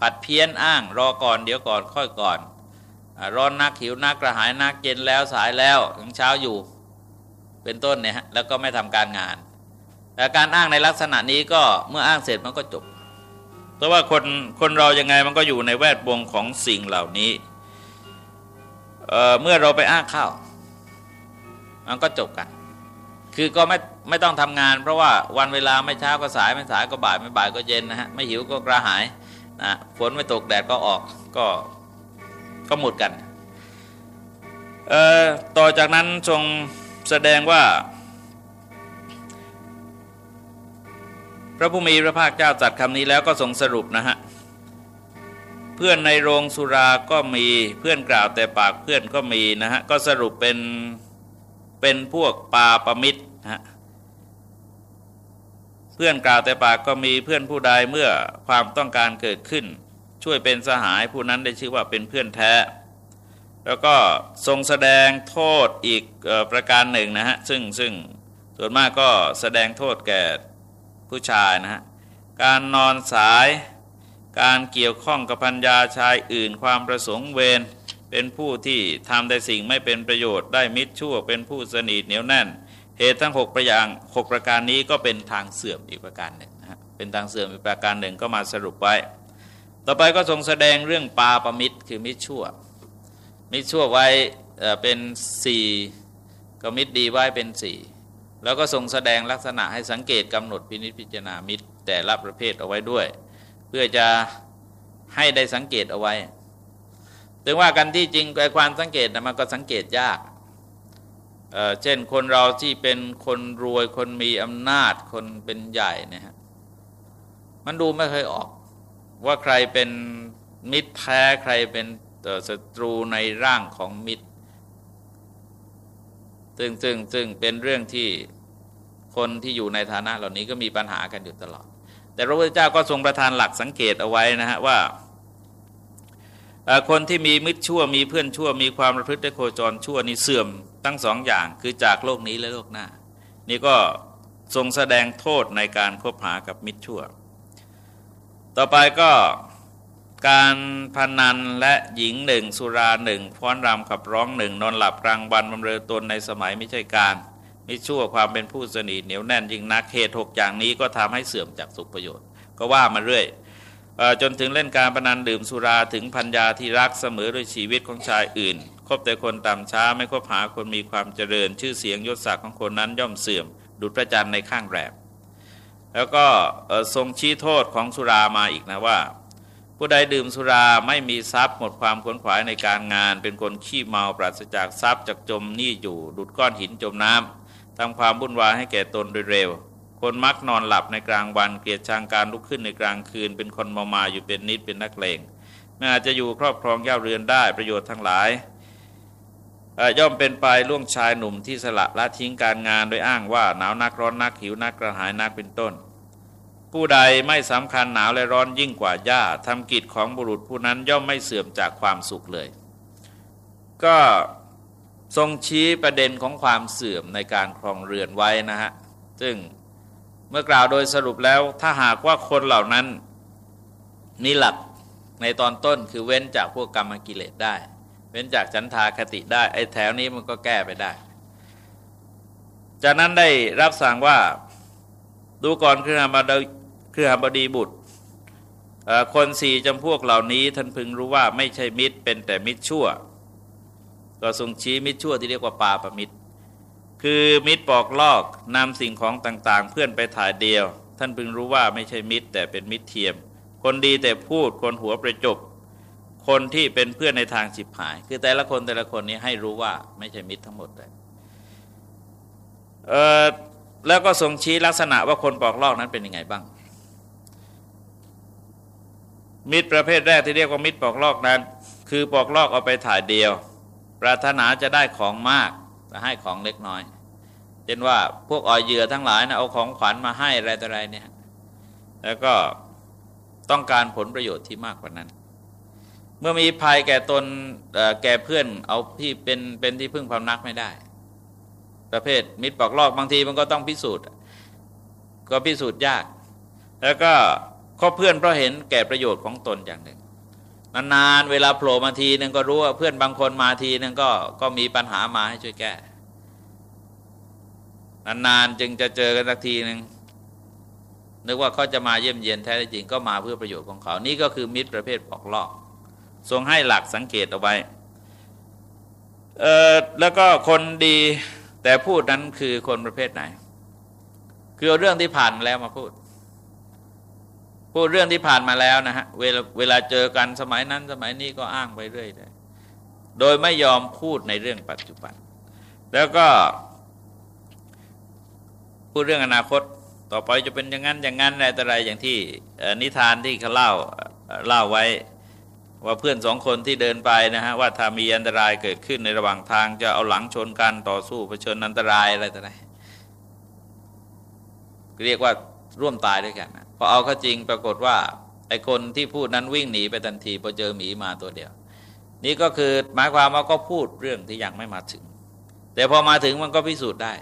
ผัดเพี้ยนอ้าง รอก่อนเดี๋ยวก่อนค่อยก่อน ร้อนนักหิวนักกระหายนักเย็นแล้วสายแล้วถึงเช้าอยู่ เป็นต้นเนี่ยฮะแล้วก็ไม่ทำการงาน แต่การอ้างในลักษณะนี้ก็เมื่ออ้างเสร็จมันก็จบเพราะว่าคนคนเรายังไงมันก็อยู่ในแวดวงของสิ่งเหล่านี้เเมื่อเราไปอ้างข้าวมันก็จบกัน คือก็ไม่ไม่ต้องทำงาน เพราะว่าวันเวลาไม่เช้าก็สายไม่สายก็บ่ายไม่บ่ายก็เย็นนะฮะไม่หิวก็กระหายนะฝนไม่ตกแดดก็ออกก็ก็หมดกันต่อจากนั้นทรง แสดงว่า พระผู้มีพระภาคเจ้าจัดคำนี้แล้วก็ทรงสรุปนะฮะเพื่อนในโรงสุราก็มีเพื่อนกล่าวแต่ปากเพื่อนก็มีนะฮะก็สรุปเป็นเป็นพวกปาประมิตรฮะเพื่อนกล่าวแต่ปากก็มีเพื่อนผู้ใดเมื่อความต้องการเกิดขึ้น ช่วยเป็นสหายผู้นั้นได้ชื่อว่าเป็นเพื่อนแท้ แล้วก็ทรงแสดงโทษอีกประการหนึ่งนะฮะซึ่งซึ่งส่วนมากก็แสดงโทษแก่ผู้ชายนะฮะการนอนสาย การเกี่ยวข้องกับพัญญาชายอื่น ความประสงค์เวรเป็นผู้ที่ทำแต่สิ่งไม่เป็นประโยชน์ได้มิตรชั่ว เป็นผู้สนิทเหนียวแน่น เหตุทั้งหกประอย่างหกประการนี้ก็เป็นทางเสื่อมอีกประการหนึ่งนะฮะเป็นทางเสื่อมอีกประการหนึ่งก็มาสรุปไว้ ต่อไปก็ทรงแสดงเรื่องปาปมิตรคือมิตรชั่ว มิตรชั่วไว้เป็นสี่ก็มิตรดีไว้เป็นสี่แล้วก็ทรงแสดงลักษณะให้สังเกตกำหนดพินิจพิจารณามิตรแต่ละประเภทเอาไว้ด้วย เพื่อจะให้ได้สังเกตเอาไว้ถึงว่ากันที่จริงไอ้ความสังเกตนะมันก็สังเกตยากเเช่นคนเราที่เป็นคนรวยคนมีอำนาจคนเป็นใหญ่เนี่ยฮะมันดูไม่เคยออก ว่าใครเป็นมิตรแท้ใครเป็น ศัตรูในร่างของมิตร ซึ่งซึ่งซึ่งเป็นเรื่องที่คนที่อยู่ในฐานะเหล่านี้ก็มีปัญหากันอยู่ตลอด แต่พระพุทธเจ้าก็ทรงประทานหลักสังเกตเอาไว้นะฮะว่าคนที่มีมิตรชั่วมีเพื่อนชั่วมีความประพฤติโคจรชั่วนี่เสื่อมทั้งสองอย่างคือจากโลกนี้และโลกหน้า นี่ก็ทรงแสดงโทษในการคบหากับมิตรชั่ว ต่อไปก็ การพนันและหญิงหนึ่งสุราหนึ่งฟ้อนรำขับร้องหนึ่งนอนหลับกลางวันบำเรอตนในสมัยไม่ใช่การมิชั่วความเป็นผู้สนิทเหนียวแน่นยิ่งนักเหตุหกอย่างนี้ก็ทำให้เสื่อมจากสุขประโยชน์ ก็ว่ามาเรื่อยจนถึงเล่นการพนันดื่มสุราถึงพัญญาที่รักเสมอด้วยชีวิตของชายอื่น คบแต่คนต่ำช้าไม่คบหาคนมีความเจริญ ชื่อเสียงยศศักดิ์ของคนนั้นย่อมเสื่อม ดุจพระจันในข้างแรมแล้วก็ทรงชี้โทษของสุรามาอีกนะว่า ผู้ใดดื่มสุราไม่มีทรัพย์หมดความขวนขวายในการงาน เป็นคนขี้เมาปราศจากทรัพย์จากจมหนี้อยู่ ดุดก้อนหินจมน้ำทำความบุ่นวายให้แก่ตนโดยเร็ว คนมักนอนหลับในกลางวันเกลียดชังการลุกขึ้นในกลางคืน เป็นคนมามาอยู่เป็นนิดเป็นนักเลงไม่อาจจะอยู่ครอบครองย่าเรือนได้ประโยชน์ทั้งหลายย่อมเป็นไปล่วงชายหนุ่มที่สละละทิ้งการงานโดยอ้างว่าหนาวนักร้อนนักหิวนักกระหายนักเป็นต้น ผู้ใดไม่สำคัญหนาวและร้อนยิ่งกว่าหญ้าทำกิจของบุรุษผู้นั้นย่อมไม่เสื่อมจากความสุขเลย ก็ทรงชี้ประเด็นของความเสื่อมในการครองเรือนไว้นะฮะ ซึ่งเมื่อกล่าวโดยสรุปแล้วถ้าหากว่าคนเหล่านั้นมีหลักในตอนต้นคือเว้นจากพวกกรรมกิเลสได้ เว้นจากฉันทาคติได้ ไอ้แถวนี้มันก็แก้ไปได้ จากนั้นได้รับสั่งว่าดูก่อนคือหบดี คือหบดีบุตรคนสี่จำพวกเหล่านี้ท่านพึงรู้ว่าไม่ใช่มิตร เป็นแต่มิตรชั่ว ก็ทรงชี้มิตรชั่วที่เรียกว่าปาปมิตร คือมิตรปอกลอกนำสิ่งของต่างๆ เพื่อนไปถ่ายเดียว ท่านพึงรู้ว่าไม่ใช่มิตร แต่เป็นมิตรเทียม คนดีแต่พูดคนหัวประจบคนที่เป็นเพื่อนในทางจิบหาย คือแต่ละคนแต่ละคนนี้ให้รู้ว่าไม่ใช่มิตรทั้งหมดเลยแล้วก็ทรงชี้ลักษณะว่าคนปอกลอกนั้นเป็นยังไงบ้าง มิตรประเภทแรกที่เรียกว่ามิตรปอกลอกนั้น คือปอกลอกเอาไปถ่ายเดียว ปรารถนาจะได้ของมากแต่ให้ของเล็กน้อย เช่นว่าพวกอ่อยเหยื่อทั้งหลายนะเอาของขวัญมาให้อะไรต่ออะไรเนี่ย แล้วก็ต้องการผลประโยชน์ที่มากกว่านั้น เมื่อมีภัยแก่ตนแก่เพื่อนเอาที่เป็นเป็นที่พึ่งพำนักไม่ได้ ประเภทมิตรปอกลอกบางทีมันก็ต้องพิสูจน์ ก็พิสูจน์ยาก แล้วก็ ก็เพื่อนเพราะเห็นแก่ประโยชน์ของตนอย่างหนึ่งนานๆเวลาโผล่มาทีนึงก็รู้ว่าเพื่อนบางคนมาทีนึงก็ก็มีปัญหามาให้ช่วยแก้นานๆจึงจะเจอกันสักทีหนึ่งนึกว่าเขาจะมาเยี่ยมเยียนแท้จริงก็มาเพื่อประโยชน์ของเขานี่ก็คือมิตรประเภทปอกลอก ทรงให้หลักสังเกตเอาไว้เออแล้วก็คนดีแต่พูดนั้นคือคนประเภทไหน คือเอาเรื่องที่ผ่านแล้วมาพูด พูดเรื่องที่ผ่านมาแล้วนะฮะเวลาเวลาเจอกันสมัยนั้นสมัยนี้ก็อ้างไปเรื่อยเลยโดยไม่ยอมพูดในเรื่องปัจจุบัน แล้วก็ พูดเรื่องอนาคต ต่อไปจะเป็นอย่างนั้นอย่างนั้นอะไรต่ออะไรอย่างที่นิทานที่เขาเล่าเล่าไว้ ว่าเพื่อนสองคนที่เดินไปนะฮะว่าถ้ามีอันตรายเกิดขึ้นในระหว่างทาง จะเอาหลังชนกันต่อสู้เผชิญอันตรายอะไรต่ออะไรเรียกว่าร่วมตายด้วยกันนะ พอเอาเข้าจริงปรากฏว่า ไอ้คนที่พูดนั้นวิ่งหนีไปทันทีพอเจอหมีมาตัวเดียว นี่ก็คือหมายความว่าก็พูดเรื่องที่ยังไม่มาถึง แต่พอมาถึงมันก็พิสูจน์ได้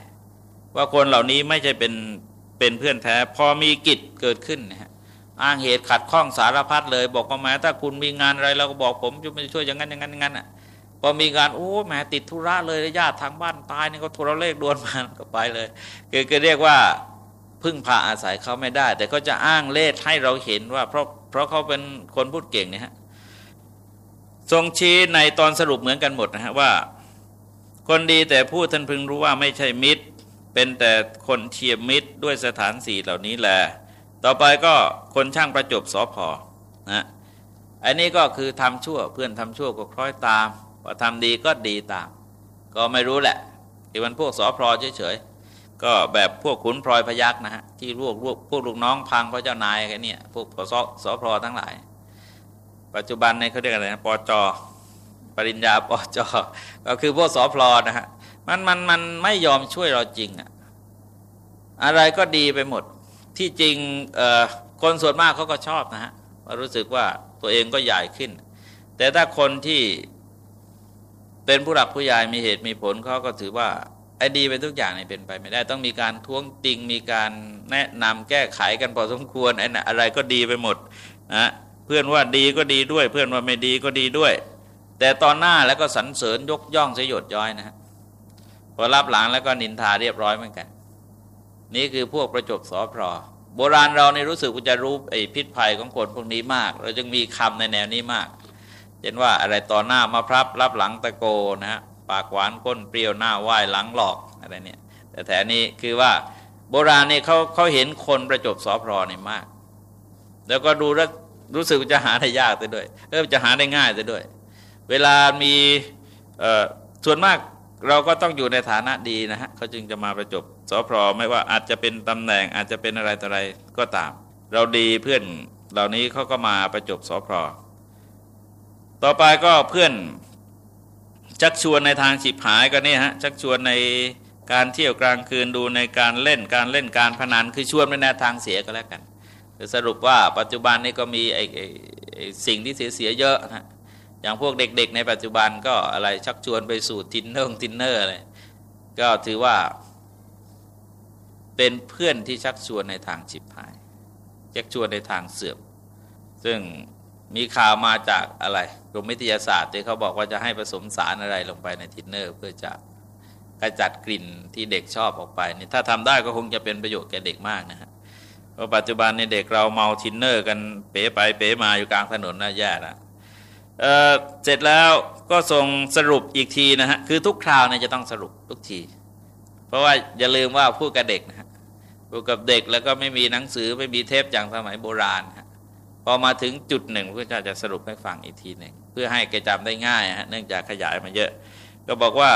ว่าคนเหล่านี้ไม่ใช่เป็นเป็นเพื่อนแท้ พอมีกิจเกิดขึ้นนะฮะอ้างเหตุขัดข้องสารพัดเลย บอกว่าแม้ถ้าคุณมีงานอะไรเราก็บอกผมจะไม่ช่วยอย่างนั้นอย่างนั้นอย่างนั้นอะพอมีงานโอ้แหมติดธุระเลยญาติทางบ้านตายนี่ก็โทรเลขด่วนมาก็ไปเลยคือเรียกว่า พึ่งพาอาศัยเขาไม่ได้ แต่ก็จะอ้างเล่ให้เราเห็นว่าเพราะเพราะเขาเป็นคนพูดเก่งเนี่ยฮะทรงชี้ในตอนสรุปเหมือนกันหมดนะฮะว่า คนดีแต่พูดท่านพึงรู้ว่าไม่ใช่มิตร เป็นแต่คนเทียมมิตรด้วยสถานสีเหล่านี้แหละต่อไปก็คนช่างประจบสอพอนะอันนี้ก็คือทำชั่วเพื่อนทำชั่วก็คล้อยตาม ว่าทำดีก็ดีตาม ก็ไม่รู้แหละที่มันพวกสอพอเฉยๆ ก็แบบพวกขุนพลอยพยักนะฮะที่พวกพวกลูกน้องพังพระเจ้านายแค่นี้พวกสสพทั้งหลาย ปัจจุบันในเขาเรียกอะไรนะปจปริญญาปจก็คือพวกสพรนะฮะมันมันมันไม่ยอมช่วยเราจริงอะอะไรก็ดีไปหมดที่จริงคนส่วนมากเขาก็ชอบนะฮะรู้สึกว่าตัวเองก็ใหญ่ขึ้น แต่ถ้าคนที่เป็นผู้หลักผู้ใหญ่มีเหตุมีผลเขาก็ถือว่า ไอ้ดีไปทุกอย่างเนี่ยเป็นไปไม่ได้ต้องมีการท้วงติงมีการแนะนำแก้ไขกันพอสมควรไอ้นะอะไรก็ดีไปหมดนะเพื่อนว่าดีก็ดีด้วย เพื่อนว่าไม่ดีก็ดีด้วย แต่ตอนหน้าแล้วก็สรรเสริญยกย่องสยดย้อยนะฮะพอรับหลังแล้วก็นินทาเรียบร้อยเหมือนกัน นี่คือพวกประจบสอพรโบราณเราในรู้สึกว่าจะรู้ไอ้พิษภัยของคนพวกนี้มาก เราจึงมีคำในแนวนี้มากเช่นว่าอะไรต่อหน้ามาพรับรับหลังตะโกนะฮะ ปากหวานก้นเปรี้ยวหน้าไหว้หลังหลอกอะไรเนี่ย แต่แถนี้คือว่าโบราณเนี่ยเขาเขาเห็นคนประจบสอพรเนี่ยมาก แล้วก็ดูแล้วรู้สึกจะหาได้ยากไปด้วยเออจะหาได้ง่ายไปด้วย เวลามีส่วนมากเราก็ต้องอยู่ในฐานะดีนะฮะเขาจึงจะมาประจบสอพรไม่ว่าอาจจะเป็นตำแหน่งอาจจะเป็นอะไรต่ออะไรก็ตาม เราดีเพื่อนเหล่านี้เขาก็มาประจบสอพลอต่อไปก็เพื่อน ชักชวนในทางฉิบหายก็นี่ฮะชักชวนในการเที่ยวกลางคืนดูในการเล่นการเล่นการพนันคือชวนไปในทางเสียก็แล้วกันคือสรุปว่าปัจจุบันนี้ก็มีไอ้สิ่งที่เสียเสียเยอะนะอย่างพวกเด็ก ๆ ในปัจจุบันก็อะไรชักชวนไปสู่ทินเนอร์ทินเนอร์อะไรก็ถือว่า เป็นเพื่อนที่ชักชวนในทางฉิบหายชักชวนในทางเสื่อม ซึ่ง มีข่าวมาจากอะไรกรมวิทยาศาสตร์ที่เขาบอกว่าจะให้ผสมสารอะไรลงไปในทินเนอร์ เพื่อจะกำจัดกลิ่นที่เด็กชอบออกไปนี่ถ้าทำได้ก็คงจะเป็นประโยชน์แก่เด็กมากนะฮะเพราะปัจจุบันในเด็กเราเมาทินเนอร์กันเป๋ไปเป๋มาอยู่กลางถนนน่าแย่ละเเสร็จแล้วก็ทรงสรุปอีกทีนะฮะคือทุกคราวเนี่ยจะต้องสรุปทุกที เพราะว่าอย่าลืมว่าพูดกับเด็กนะฮะพูดกับเด็กแล้วก็ไม่มีหนังสือไม่มีเทปอย่างสมัยโบราณฮะ พอมาถึงจุดหนึ่งพระเจ้าจะสรุปให้ฟังอีกทีหนึ่งเพื่อให้แกจำได้ง่ายฮะเนื่องจากขยายมาเยอะ ก็บอกว่า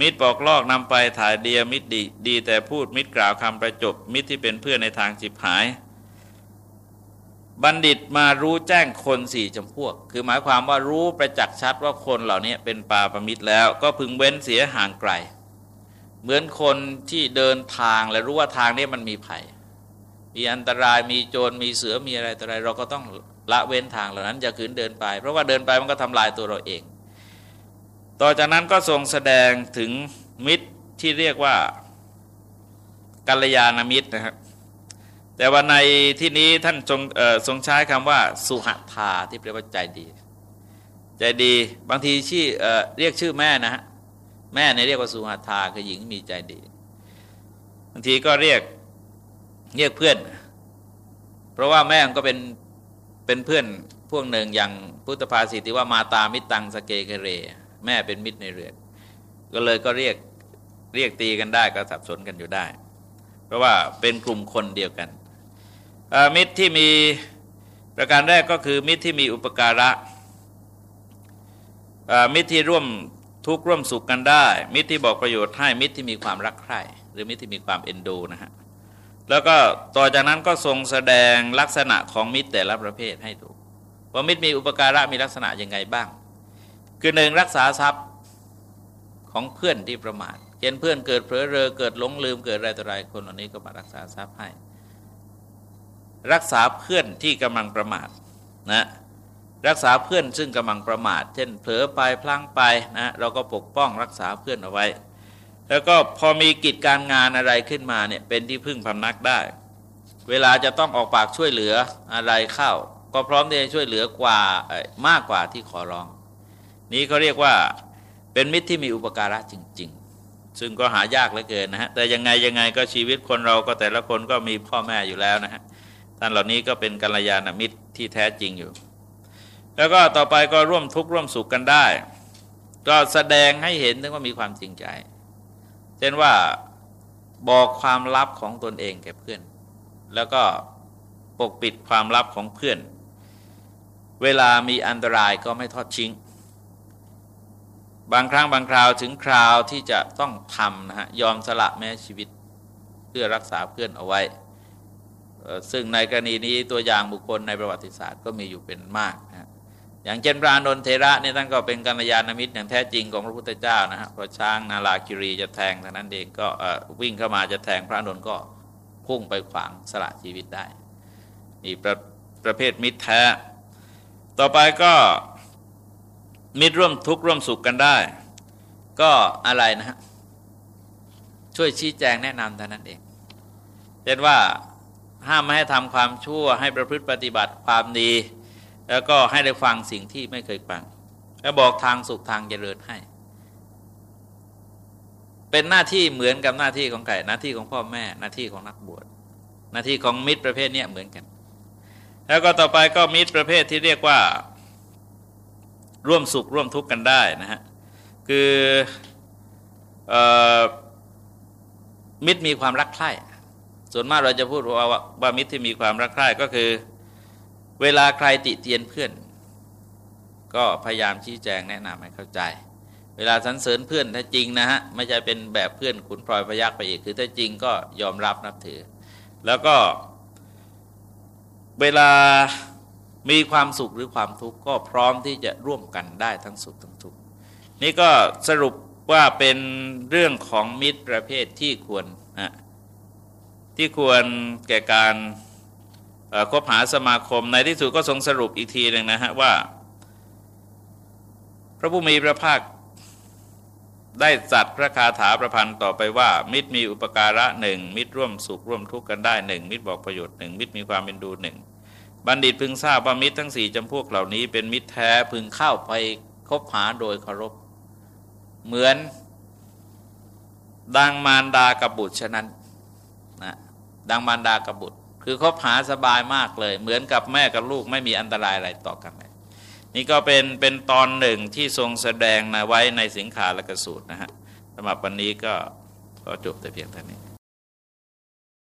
มิตรปอกลอกนำไปถ่ายเดียมิตรดีดีแต่พูดมิตรกล่าวคำประจบ มิตรที่เป็นเพื่อนในทางจิบหาย บัณฑิตมารู้แจ้งคนสี่จำพวก คือหมายความว่ารู้ประจักษ์ชัดว่าคนเหล่านี้เป็นปาประมิตรแล้ว ก็พึงเว้นเสียห่างไกล เหมือนคนที่เดินทางและรู้ว่าทางนี้มันมีภัย มีอันตรายมีโจรมีเสือมีอะไรต่ออะไร เราก็ต้องละเว้นทางเหล่านั้นจะขืนเดินไป เพราะว่าเดินไปมันก็ทำลายตัวเราเอง ต่อจากนั้นก็ทรงแสดงถึงมิตรที่เรียกว่ากัลยาณมิตรนะครับแต่ว่าในที่นี้ท่านทรงทรงใช้คำว่า สุหธาที่แปลว่าใจดี ใจดีบางทีชื่อเอเรียกชื่อแม่นะฮะแม่ในเรียกว่าสุหธาคือหญิงมีใจดีบางทีก็เรียก เรียกเพื่อน เพราะว่าแม่ก็เป็นเป็นเพื่อนพวกหนึ่งอย่างพุทธภาษิตที่ว่ามาตามิตังสเกเกเร แม่เป็นมิตรในเรือนก็เลยก็เรียกเรียกตีกันได้ก็สับสนกันอยู่ได้ เพราะว่าเป็นกลุ่มคนเดียวกันมิตรที่มีประการแรกก็คือมิตรที่มีอุปการะมิตรที่ร่วมทุกข์ร่วมสุขกันได้ มิตรที่บอกประโยชน์ให้มิตรที่มีความรักใคร่หรือมิตรที่มีความเอ็นดูนะฮะ แล้วก็ต่อจากนั้นก็ทรงแสดงลักษณะของมิตรแต่ละประเภทให้ดูว่ามิตรมีอุปการะมีลักษณะยังไงบ้าง คือหนึ่งรักษาทรัพย์ของเพื่อนที่ประมาทเห็นเพื่อนเกิดเผลอเรอเกิดหลงลืมเกิดอะไรต่ออะไรคนเหล่านี้ก็มารักษาทรัพย์ให้ รักษาเพื่อนที่กำลังประมาทนะรักษาเพื่อนซึ่งกำลังประมาท เช่น เผลอไปพลั้งไปนะเราก็ปกป้องรักษาเพื่อนเอาไว้ แล้วก็พอมีกิจการงานอะไรขึ้นมาเนี่ยเป็นที่พึ่งพำนักได้ เวลาจะต้องออกปากช่วยเหลืออะไรเข้า ก็พร้อมที่จะช่วยเหลือกว่ามากกว่าที่ขอร้อง นี้เขาเรียกว่าเป็นมิตรที่มีอุปการะจริง ๆ ซึ่งก็หายากเหลือเกินนะฮะแต่ยังไงยังไงก็ชีวิตคนเราก็แต่ละคนก็มีพ่อแม่อยู่แล้วนะฮะท่านเหล่านี้ก็เป็นกัลยาณมิตรที่แท้จริงอยู่ แล้วก็ต่อไปก็ร่วมทุกข์ร่วมสุขกันได้ ก็แสดงให้เห็นถึงว่ามีความจริงใจ เช่นว่าบอกความลับของตนเองแก่เพื่อน แล้วก็ปกปิดความลับของเพื่อน เวลามีอันตรายก็ไม่ทอดทิ้งบางครั้งบางคราวถึงคราวที่จะต้องทำนะฮะยอมสละแม้ชีวิตเพื่อรักษาเพื่อนเอาไว้ ซึ่งในกรณีนี้ตัวอย่างบุคคลในประวัติศาสตร์ก็มีอยู่เป็นมาก อย่างเช่นพระนนเทระเนี่ยท่านก็เป็นกัลยาณมิตรอย่างแท้จริงของพระพุทธเจ้านะฮะพอช้างนาลากิรีจะแทงท่านั้นเองก็วิ่งเข้ามาจะแทงพระนนก็พุ่งไปขวางสละชีวิตได้มีประประเภทมิตรแท้ ต่อไปก็มิตรร่วมทุกข์ร่วมสุขกันได้ ก็อะไรนะฮะช่วยชี้แจงแนะนำเท่านั้นเองเช่นว่าห้ามไม่ให้ทำความชั่วให้ประพฤติปฏิบัติความดี แล้วก็ให้ได้ฟังสิ่งที่ไม่เคยฟัง แล้วบอกทางสุขทางเจริญให้ เป็นหน้าที่เหมือนกับหน้าที่ของใครหน้าที่ของพ่อแม่ หน้าที่ของนักบวชหน้าที่ของมิตรประเภทนี้เหมือนกัน แล้วก็ต่อไปก็มิตรประเภทที่เรียกว่า ร่วมสุขร่วมทุกข์กันได้นะฮะคืออมิตรมีความรักใคร่ส่วนมากเราจะพูดว่าว่ามิตรที่มีความรักใคร่ก็คือ เวลาใครติเตียนเพื่อน ก็พยายามชี้แจงแนะนำให้เข้าใจ เวลาสรรเสริญเพื่อนถ้าจริงนะฮะไม่ใช่เป็นแบบเพื่อนขุนพลอยพยักไปอีกคือถ้าจริงก็ยอมรับนับถือ แล้วก็เวลามีความสุขหรือความทุกข์ก็พร้อมที่จะร่วมกันได้ทั้งสุขทั้งทุกข์นี่ก็สรุปว่าเป็นเรื่องของมิตรประเภทที่ควรที่ควรแก่การ คบหาสมาคมในที่สุดก็ทรงสรุปอีกทีหนึ่งนะฮะว่า พระผู้มีพระภาคได้จัดพระคาถาประพันธ์ต่อไปว่า มิตรมีอุปการะหนึ่งมิตรร่วมสุขร่วมทุกข์กันได้หนึ่งมิตรบอกประโยชน์หนึ่งมิตรมีความเป็นดูหนึ่งบัณฑิตพึงทราบว่ามิตรทั้งสี่จำพวกเหล่านี้เป็นมิตรแท้พึงเข้าไปคบหาโดยเคารพ เหมือนดังมารดากับบุตรฉะนั้นนะดังมารดากับบุตร คือคบหาสบายมากเลย เหมือนกับแม่กับลูกไม่มีอันตรายอะไรต่อกันเลยนี่ก็เป็นเป็นตอนหนึ่งที่ทรงแสดงนะไว้ในสิงขาและกสูตรนะฮะสำหรับวันนี้ก็ก็จบแต่เพียงเท่านี้